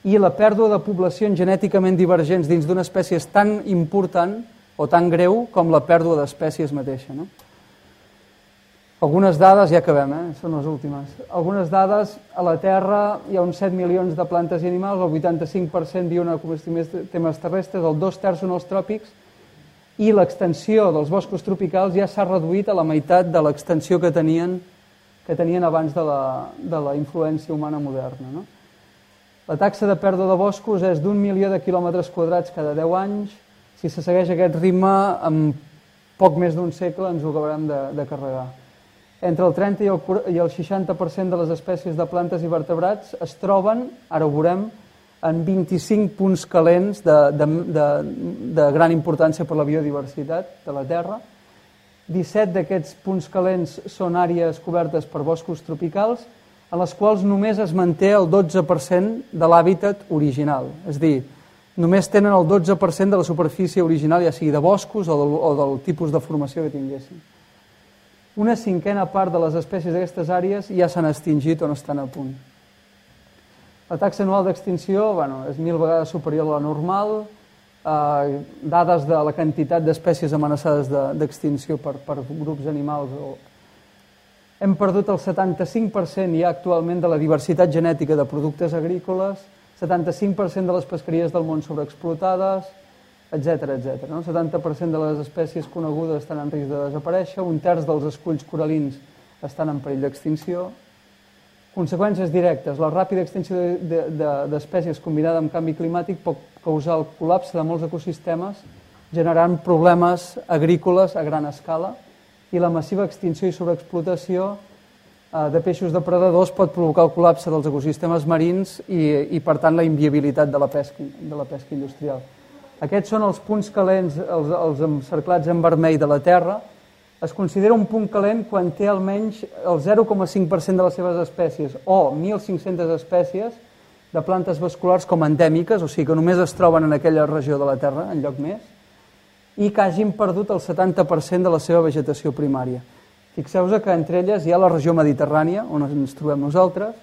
i la pèrdua de poblacions genèticament divergents dins d'una espècie és tan important o tan greu com la pèrdua d'espècies mateixa. No? Algunes dades, ja acabem, eh? són les últimes. Algunes dades, a la Terra hi ha uns 7 milions de plantes i animals, el 85% viuen a temes terrestres, el dos terços són els tròpics, i l'extensió dels boscos tropicals ja s'ha reduït a la meitat de l'extensió que tenien que tenien abans de la, de la influència humana moderna. No? La taxa de pèrdua de boscos és d'un milió de quilòmetres quadrats cada 10 anys. Si se segueix aquest ritme, en poc més d'un segle ens ho acabarem de, de carregar entre el 30 i el, i el 60% de les espècies de plantes i vertebrats es troben, ara ho veurem, en 25 punts calents de, de, de, de gran importància per la biodiversitat de la Terra. 17 d'aquests punts calents són àrees cobertes per boscos tropicals, a les quals només es manté el 12% de l'hàbitat original. És dir, només tenen el 12% de la superfície original, ja sigui de boscos o del, o del tipus de formació que tinguessin una cinquena part de les espècies d'aquestes àrees ja s'han extingit o no estan a punt. La taxa anual d'extinció bueno, és mil vegades superior a la normal, eh, dades de la quantitat d'espècies amenaçades d'extinció de, per, per grups animals. O... Hem perdut el 75% ja actualment de la diversitat genètica de productes agrícoles, 75% de les pesqueries del món sobreexplotades, etc etc. No? 70% de les espècies conegudes estan en risc de desaparèixer, un terç dels esculls coralins estan en perill d'extinció. Conseqüències directes. La ràpida extinció d'espècies de, de, combinada amb canvi climàtic pot causar el col·lapse de molts ecosistemes, generant problemes agrícoles a gran escala i la massiva extinció i sobreexplotació eh, de peixos depredadors pot provocar el col·lapse dels ecosistemes marins i, i per tant, la inviabilitat de la pesca, de la pesca industrial. Aquests són els punts calents, els, els encerclats en vermell de la Terra. Es considera un punt calent quan té almenys el 0,5% de les seves espècies o 1.500 espècies de plantes vasculars com endèmiques, o sigui que només es troben en aquella regió de la Terra, en lloc més, i que hagin perdut el 70% de la seva vegetació primària. Fixeu-vos que entre elles hi ha la regió mediterrània, on ens trobem nosaltres,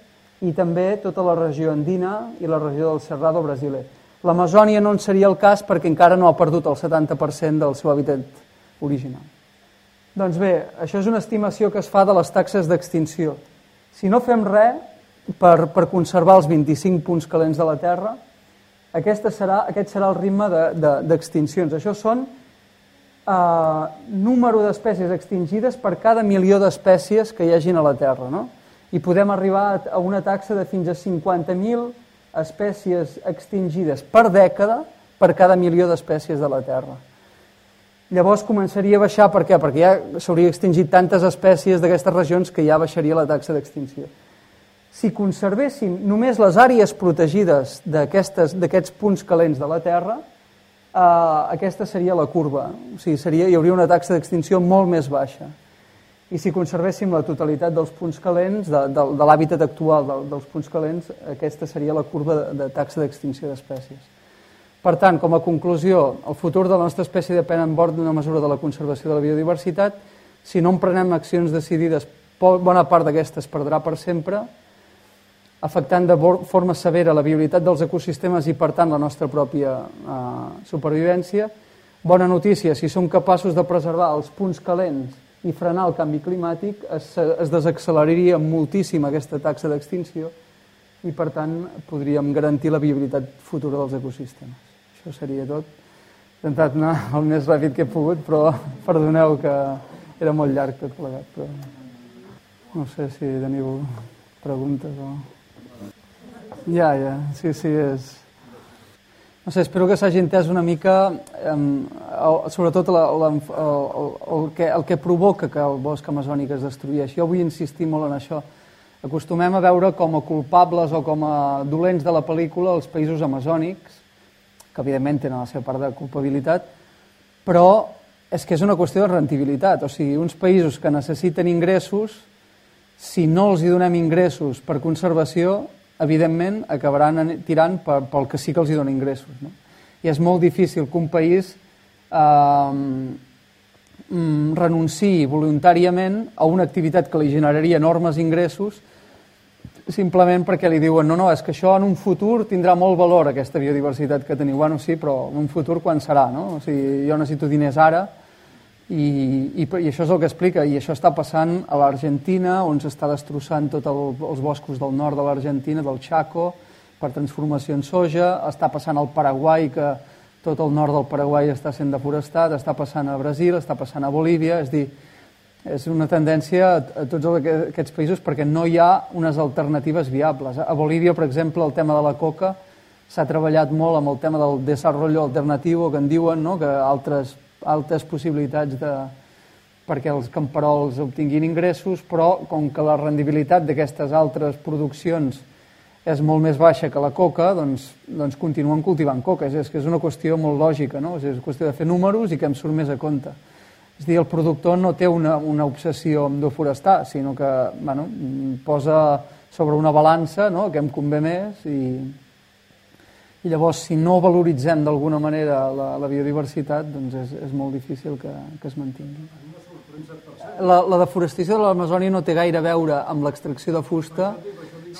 i també tota la regió andina i la regió del Cerrado brasiler. L'Amazònia no en seria el cas perquè encara no ha perdut el 70% del seu hàbitat original. Doncs bé, això és una estimació que es fa de les taxes d'extinció. Si no fem res per, per conservar els 25 punts calents de la Terra, aquesta serà, aquest serà el ritme d'extincions. De, de, Això són eh, número d'espècies extingides per cada milió d'espècies que hi hagin a la Terra. No? I podem arribar a una taxa de fins a 50.000 espècies extingides per dècada per cada milió d'espècies de la Terra. Llavors començaria a baixar, per què? Perquè ja s'hauria extingit tantes espècies d'aquestes regions que ja baixaria la taxa d'extinció. Si conservéssim només les àrees protegides d'aquests punts calents de la Terra, eh, aquesta seria la curva. O sigui, seria, hi hauria una taxa d'extinció molt més baixa i si conservéssim la totalitat dels punts calents, de, de, de l'hàbitat actual de, dels punts calents, aquesta seria la curva de, de taxa d'extinció d'espècies. Per tant, com a conclusió, el futur de la nostra espècie depèn en bord d'una mesura de la conservació de la biodiversitat. Si no emprenem accions decidides, bona part d'aquestes perdrà per sempre, afectant de forma severa la viabilitat dels ecosistemes i, per tant, la nostra pròpia eh, supervivència. Bona notícia, si som capaços de preservar els punts calents i frenar el canvi climàtic, es, es desacceleraria moltíssim aquesta taxa d'extinció i, per tant, podríem garantir la viabilitat futura dels ecosistemes. Això seria tot. He intentat anar el més ràpid que he pogut, però perdoneu que era molt llarg tot plegat. Però no sé si teniu preguntes o... Ja, ja, sí, sí, és... No sé, espero que s'hagi entès una mica, eh, sobretot la, la, el, el, el, que, el que provoca que el bosc amazònic es destruïeixi. Jo vull insistir molt en això. Acostumem a veure com a culpables o com a dolents de la pel·lícula els països amazònics, que evidentment tenen la seva part de culpabilitat, però és que és una qüestió de rentabilitat. O sigui, uns països que necessiten ingressos, si no els hi donem ingressos per conservació, evidentment acabaran tirant pel que sí que els hi dona ingressos. No? I és molt difícil que un país eh, renunciï voluntàriament a una activitat que li generaria enormes ingressos simplement perquè li diuen no, no, és que això en un futur tindrà molt valor aquesta biodiversitat que teniu. Bueno, sí, però en un futur quan serà, no? O sigui, jo necessito diners ara, i, i, i això és el que explica, i això està passant a l'Argentina, on s'està destrossant tots el, els boscos del nord de l'Argentina, del Chaco, per transformació en soja, està passant al Paraguai, que tot el nord del Paraguai està sent deforestat, està passant a Brasil, està passant a Bolívia, és dir, és una tendència a, a tots aquests països perquè no hi ha unes alternatives viables. A Bolívia, per exemple, el tema de la coca s'ha treballat molt amb el tema del desenvolupament alternatiu, que en diuen no? que altres altes possibilitats de, perquè els camperols obtinguin ingressos, però com que la rendibilitat d'aquestes altres produccions és molt més baixa que la coca, doncs, doncs continuen cultivant coca. És, és que és una qüestió molt lògica, no? És, és qüestió de fer números i que em surt més a compte. És dir, el productor no té una, una obsessió amb deforestar, sinó que bueno, posa sobre una balança no? que em convé més i, i llavors, si no valoritzem d'alguna manera la, la biodiversitat, doncs és, és molt difícil que, que es mantingui. La, la deforestació de l'Amazònia no té gaire a veure amb l'extracció de fusta,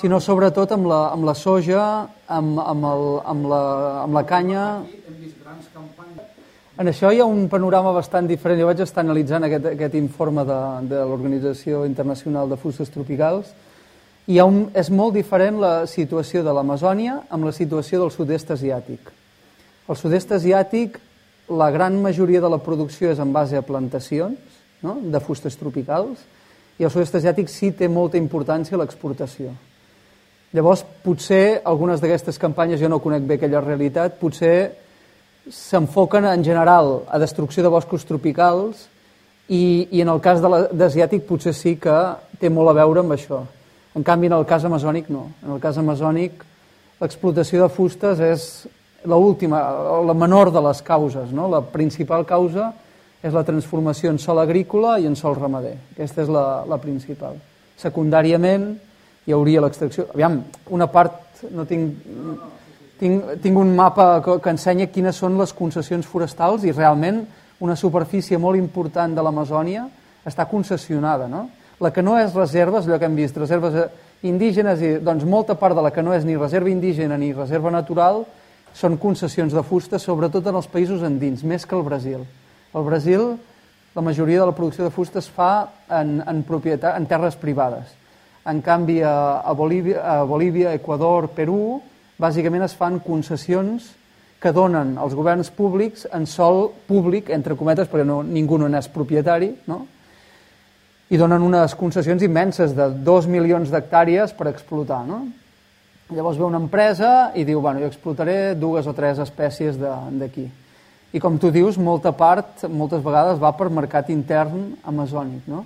sinó sobretot amb la, amb la soja, amb, amb, el, amb, la, amb la canya... En això hi ha un panorama bastant diferent. Jo vaig estar analitzant aquest, aquest informe de, de l'Organització Internacional de Fustes Tropicals I ha un, és molt diferent la situació de l'Amazònia amb la situació del sud-est asiàtic. Al sud-est asiàtic la gran majoria de la producció és en base a plantacions no? de fustes tropicals i al sud-est asiàtic sí té molta importància l'exportació. Llavors, potser algunes d'aquestes campanyes, jo no conec bé aquella realitat, potser s'enfoquen en general a destrucció de boscos tropicals i, i en el cas d'asiàtic potser sí que té molt a veure amb això. En canvi, en el cas amazònic no. En el cas amazònic l'explotació de fustes és l'última, la menor de les causes. No? La principal causa és la transformació en sol agrícola i en sol ramader. Aquesta és la, la principal. Secundàriament, hi hauria l'extracció. Aviam, una part, no tinc, tinc, tinc un mapa que, que ensenya quines són les concessions forestals i realment una superfície molt important de l'Amazònia està concessionada, no? La que no és reserva, és allò que hem vist, reserves eh, indígenes, i doncs molta part de la que no és ni reserva indígena ni reserva natural són concessions de fusta, sobretot en els països andins, més que el Brasil. Al Brasil, la majoria de la producció de fusta es fa en, en, propietat, en terres privades. En canvi, a, a, Bolívia, a Bolívia, Equador, Perú, bàsicament es fan concessions que donen als governs públics en sol públic, entre cometes, perquè no, ningú no n'és propietari, no? I donen unes concessions immenses de 2 milions d'hectàrees per explotar. No? Llavors ve una empresa i diu, bueno, jo explotaré dues o tres espècies d'aquí. I com tu dius, molta part, moltes vegades va per mercat intern amazònic. No?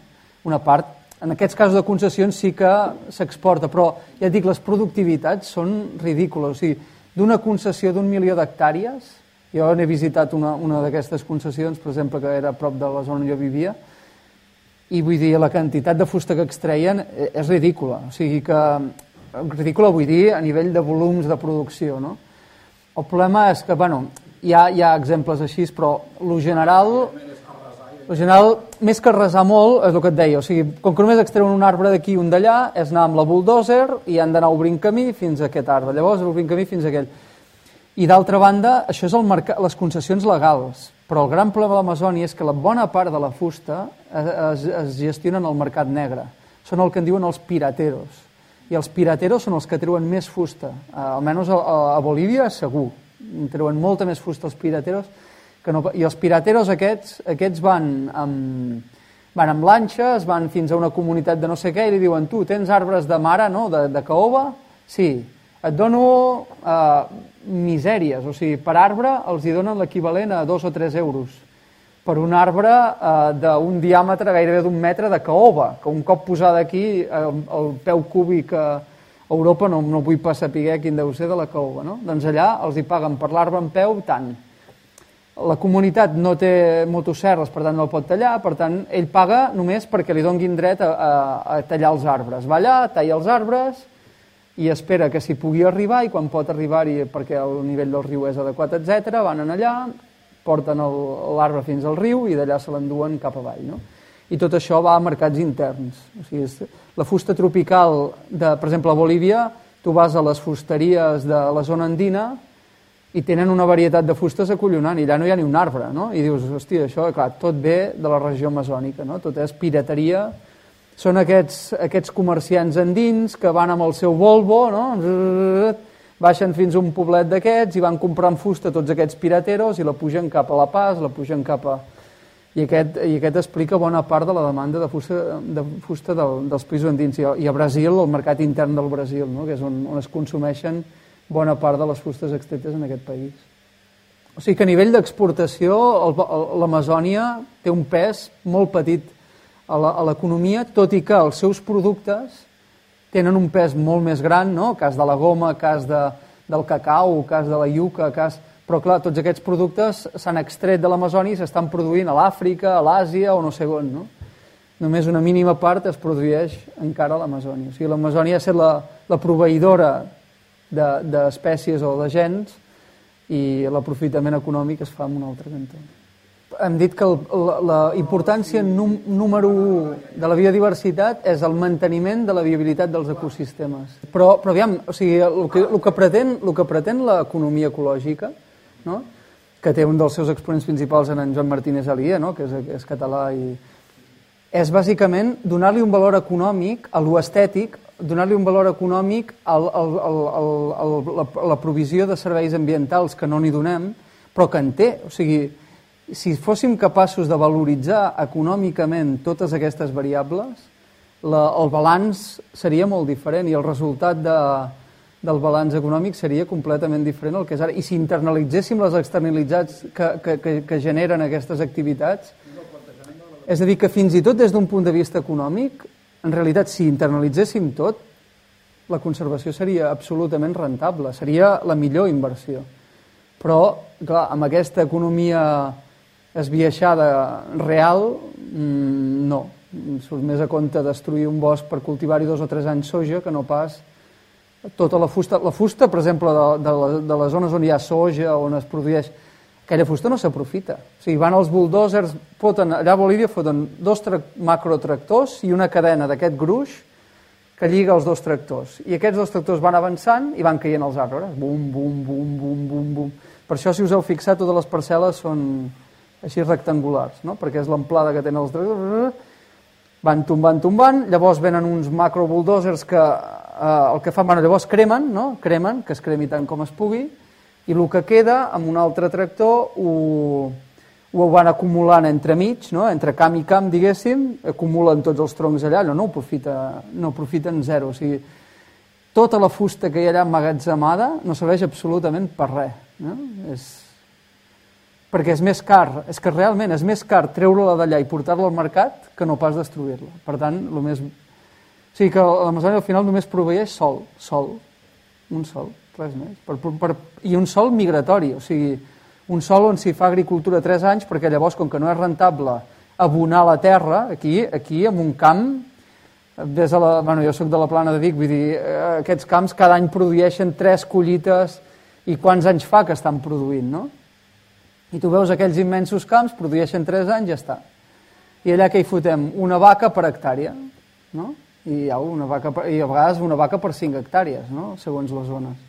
Una part en aquests casos de concessions sí que s'exporta, però ja dic, les productivitats són ridícules. O sigui, d'una concessió d'un milió d'hectàrees, jo n'he visitat una, una d'aquestes concessions, per exemple, que era a prop de la zona on jo vivia, i vull dir, la quantitat de fusta que extreien eh, és ridícula. O sigui que, ridícula vull dir a nivell de volums de producció, no? El problema és que, bueno, hi ha, hi ha exemples així, però lo general en general, més que resar molt, és el que et deia, o sigui, com que només extreuen un arbre d'aquí i un d'allà, és anar amb la bulldozer i han d'anar obrint camí fins a aquest arbre, llavors obrint camí fins a aquell. I d'altra banda, això és el les concessions legals, però el gran problema de l'Amazònia és que la bona part de la fusta es, es, es gestiona en el mercat negre. Són el que en diuen els pirateros. I els pirateros són els que treuen més fusta. Uh, almenys a, a, a Bolívia, segur. Treuen molta més fusta els pirateros que no, I els pirateros aquests, aquests van amb, van amb lanxes, van fins a una comunitat de no sé què i li diuen, tu tens arbres de mare, no?, de, de caoba? Sí, et dono eh, misèries, o sigui, per arbre els hi donen l'equivalent a dos o tres euros per un arbre eh, d'un diàmetre gairebé d'un metre de caoba, que un cop posada aquí, eh, el peu cúbic a Europa no, no vull pas saber quin deu ser de la caoba, no? Doncs allà els hi paguen per l'arbre en peu tant la comunitat no té motosserres, per tant no el pot tallar, per tant ell paga només perquè li donguin dret a, a, a tallar els arbres. Va allà, talla els arbres i espera que s'hi pugui arribar i quan pot arribar-hi perquè el nivell del riu és adequat, etc, van allà, porten l'arbre fins al riu i d'allà se l'enduen cap avall. No? I tot això va a mercats interns. O sigui, és, la fusta tropical, de, per exemple, a Bolívia, tu vas a les fusteries de la zona andina i tenen una varietat de fustes acollonant, i allà no hi ha ni un arbre, no? I dius, hòstia, això, clar, tot ve de la regió amazònica, no? Tot és pirateria. Són aquests, aquests comerciants endins que van amb el seu Volvo, no? Baixen fins a un poblet d'aquests i van comprant fusta tots aquests pirateros i la pugen cap a La Paz, la pugen cap a... I aquest, i aquest explica bona part de la demanda de fusta, de fusta del, dels països endins. I a, I a Brasil, el mercat intern del Brasil, no? que és on, on es consumeixen bona part de les fustes extretes en aquest país. O sigui que a nivell d'exportació l'Amazònia té un pes molt petit a l'economia, tot i que els seus productes tenen un pes molt més gran, no? cas de la goma, cas de, del cacau, cas de la iuca, cas... però clar, tots aquests productes s'han extret de l'Amazònia i s'estan produint a l'Àfrica, a l'Àsia o no sé on. No? Només una mínima part es produeix encara a l'Amazònia. O sigui, l'Amazònia ha estat la, la proveïdora d'espècies de, o de gens i l'aprofitament econòmic es fa en un altre cantó. Hem dit que el, la, la importància num, número 1 de la biodiversitat és el manteniment de la viabilitat dels ecosistemes. Però, però aviam, o sigui, el que, el que pretén, el que pretén l'economia ecològica, no? que té un dels seus exponents principals en en Joan Martínez Alia, no? que és, és català i, és bàsicament donar-li un valor econòmic a l'estètic donar-li un valor econòmic al, al, al, al, la, la provisió de serveis ambientals que no n'hi donem, però que en té. O sigui, si fóssim capaços de valoritzar econòmicament totes aquestes variables, la, el balanç seria molt diferent i el resultat de, del balanç econòmic seria completament diferent al que és ara. I si internalitzéssim les externalitats que, que, que, que generen aquestes activitats, és a dir, que fins i tot des d'un punt de vista econòmic, en realitat, si internalitzéssim tot, la conservació seria absolutament rentable, seria la millor inversió. Però, clar, amb aquesta economia esbiaixada real, mmm, no. Surt més a compte destruir un bosc per cultivar-hi dos o tres anys soja que no pas tota la fusta. La fusta, per exemple, de, de, de les zones on hi ha soja, on es produeix aquella fusta no s'aprofita. O sigui, van els bulldozers, foten, allà a Bolívia foten dos macrotractors i una cadena d'aquest gruix que lliga els dos tractors. I aquests dos tractors van avançant i van caient els arbres. Bum, bum, bum, bum, bum, bum. Per això, si us heu fixat, totes les parcel·les són així rectangulars, no? perquè és l'amplada que tenen els tractors. Van tombant, tombant, llavors venen uns macrobulldozers que eh, el que fan, bueno, llavors cremen, no? cremen, que es cremi tant com es pugui, i el que queda amb un altre tractor ho, ho van acumulant entre mig, no? entre camp i camp, diguéssim, acumulen tots els troncs allà, no, no, aprofita, no aprofiten zero. O sigui, tota la fusta que hi ha allà emmagatzemada no serveix absolutament per res. No? És... Perquè és més car, és que realment és més car treure-la d'allà i portar-la al mercat que no pas destruir-la. Per tant, el més... O sigui que l'Amazònia al final només proveeix sol, sol, un sol res més. Per, per, I un sol migratori, o sigui, un sol on s'hi fa agricultura 3 anys, perquè llavors, com que no és rentable abonar la terra, aquí, aquí en un camp, des de la, bueno, jo sóc de la plana de Vic, vull dir, eh, aquests camps cada any produeixen tres collites i quants anys fa que estan produint, no? I tu veus aquells immensos camps, produeixen 3 anys, ja està. I allà que hi fotem? Una vaca per hectàrea, no? I, ja, una vaca per, i a vegades una vaca per 5 hectàrees, no? segons les zones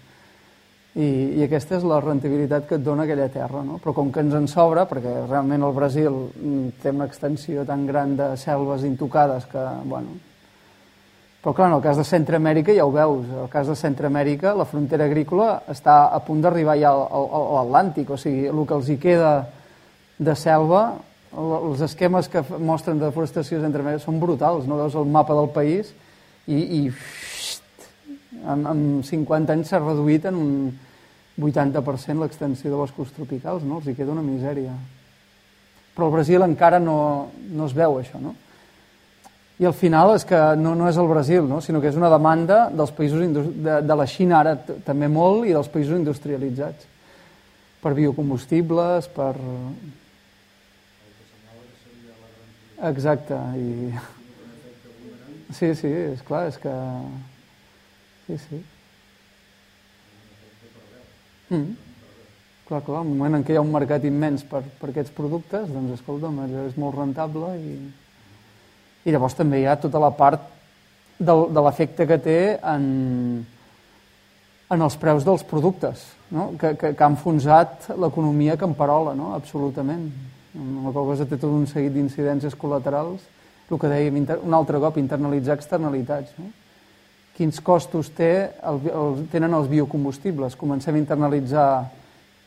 i, i aquesta és la rentabilitat que et dona aquella terra, no? però com que ens en sobra, perquè realment el Brasil mm, té una extensió tan gran de selves intocades que, bueno... Però clar, en el cas de Centroamèrica ja ho veus, en el cas de Centroamèrica la frontera agrícola està a punt d'arribar ja a l'Atlàntic, o sigui, el que els hi queda de selva, els esquemes que mostren de deforestació Centroamèrica són brutals, no veus el mapa del país i, i en, en 50 anys s'ha reduït en un 80% l'extensió de boscos tropicals, no? els hi queda una misèria. Però al Brasil encara no, no es veu això, no? I al final és que no, no és el Brasil, no? sinó que és una demanda dels països de, de la Xina ara també molt i dels països industrialitzats per biocombustibles, per... Exacte. I... Sí, sí, és clar, és que Sí, sí. Mm. Clar, clar, el moment en què hi ha un mercat immens per, per aquests productes, doncs, escolta'm, és molt rentable i, i llavors també hi ha tota la part del, de l'efecte que té en, en els preus dels productes, no? que, que, que ha enfonsat l'economia camperola, no? absolutament. La cosa té tot un seguit d'incidències col·laterals, el que dèiem, un altre cop, internalitzar externalitats. No? quins costos té el, el, tenen els biocombustibles. Comencem a internalitzar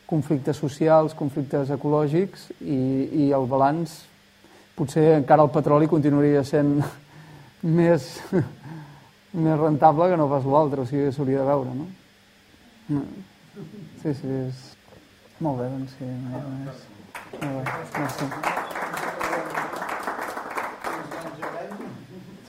conflictes socials, conflictes ecològics i, i el balanç, potser encara el petroli continuaria sent més, més rentable que no pas l'altre, o sigui, s'hauria de veure, no? Sí, sí, és... Molt bé, doncs sí, més. Molt bé, merci.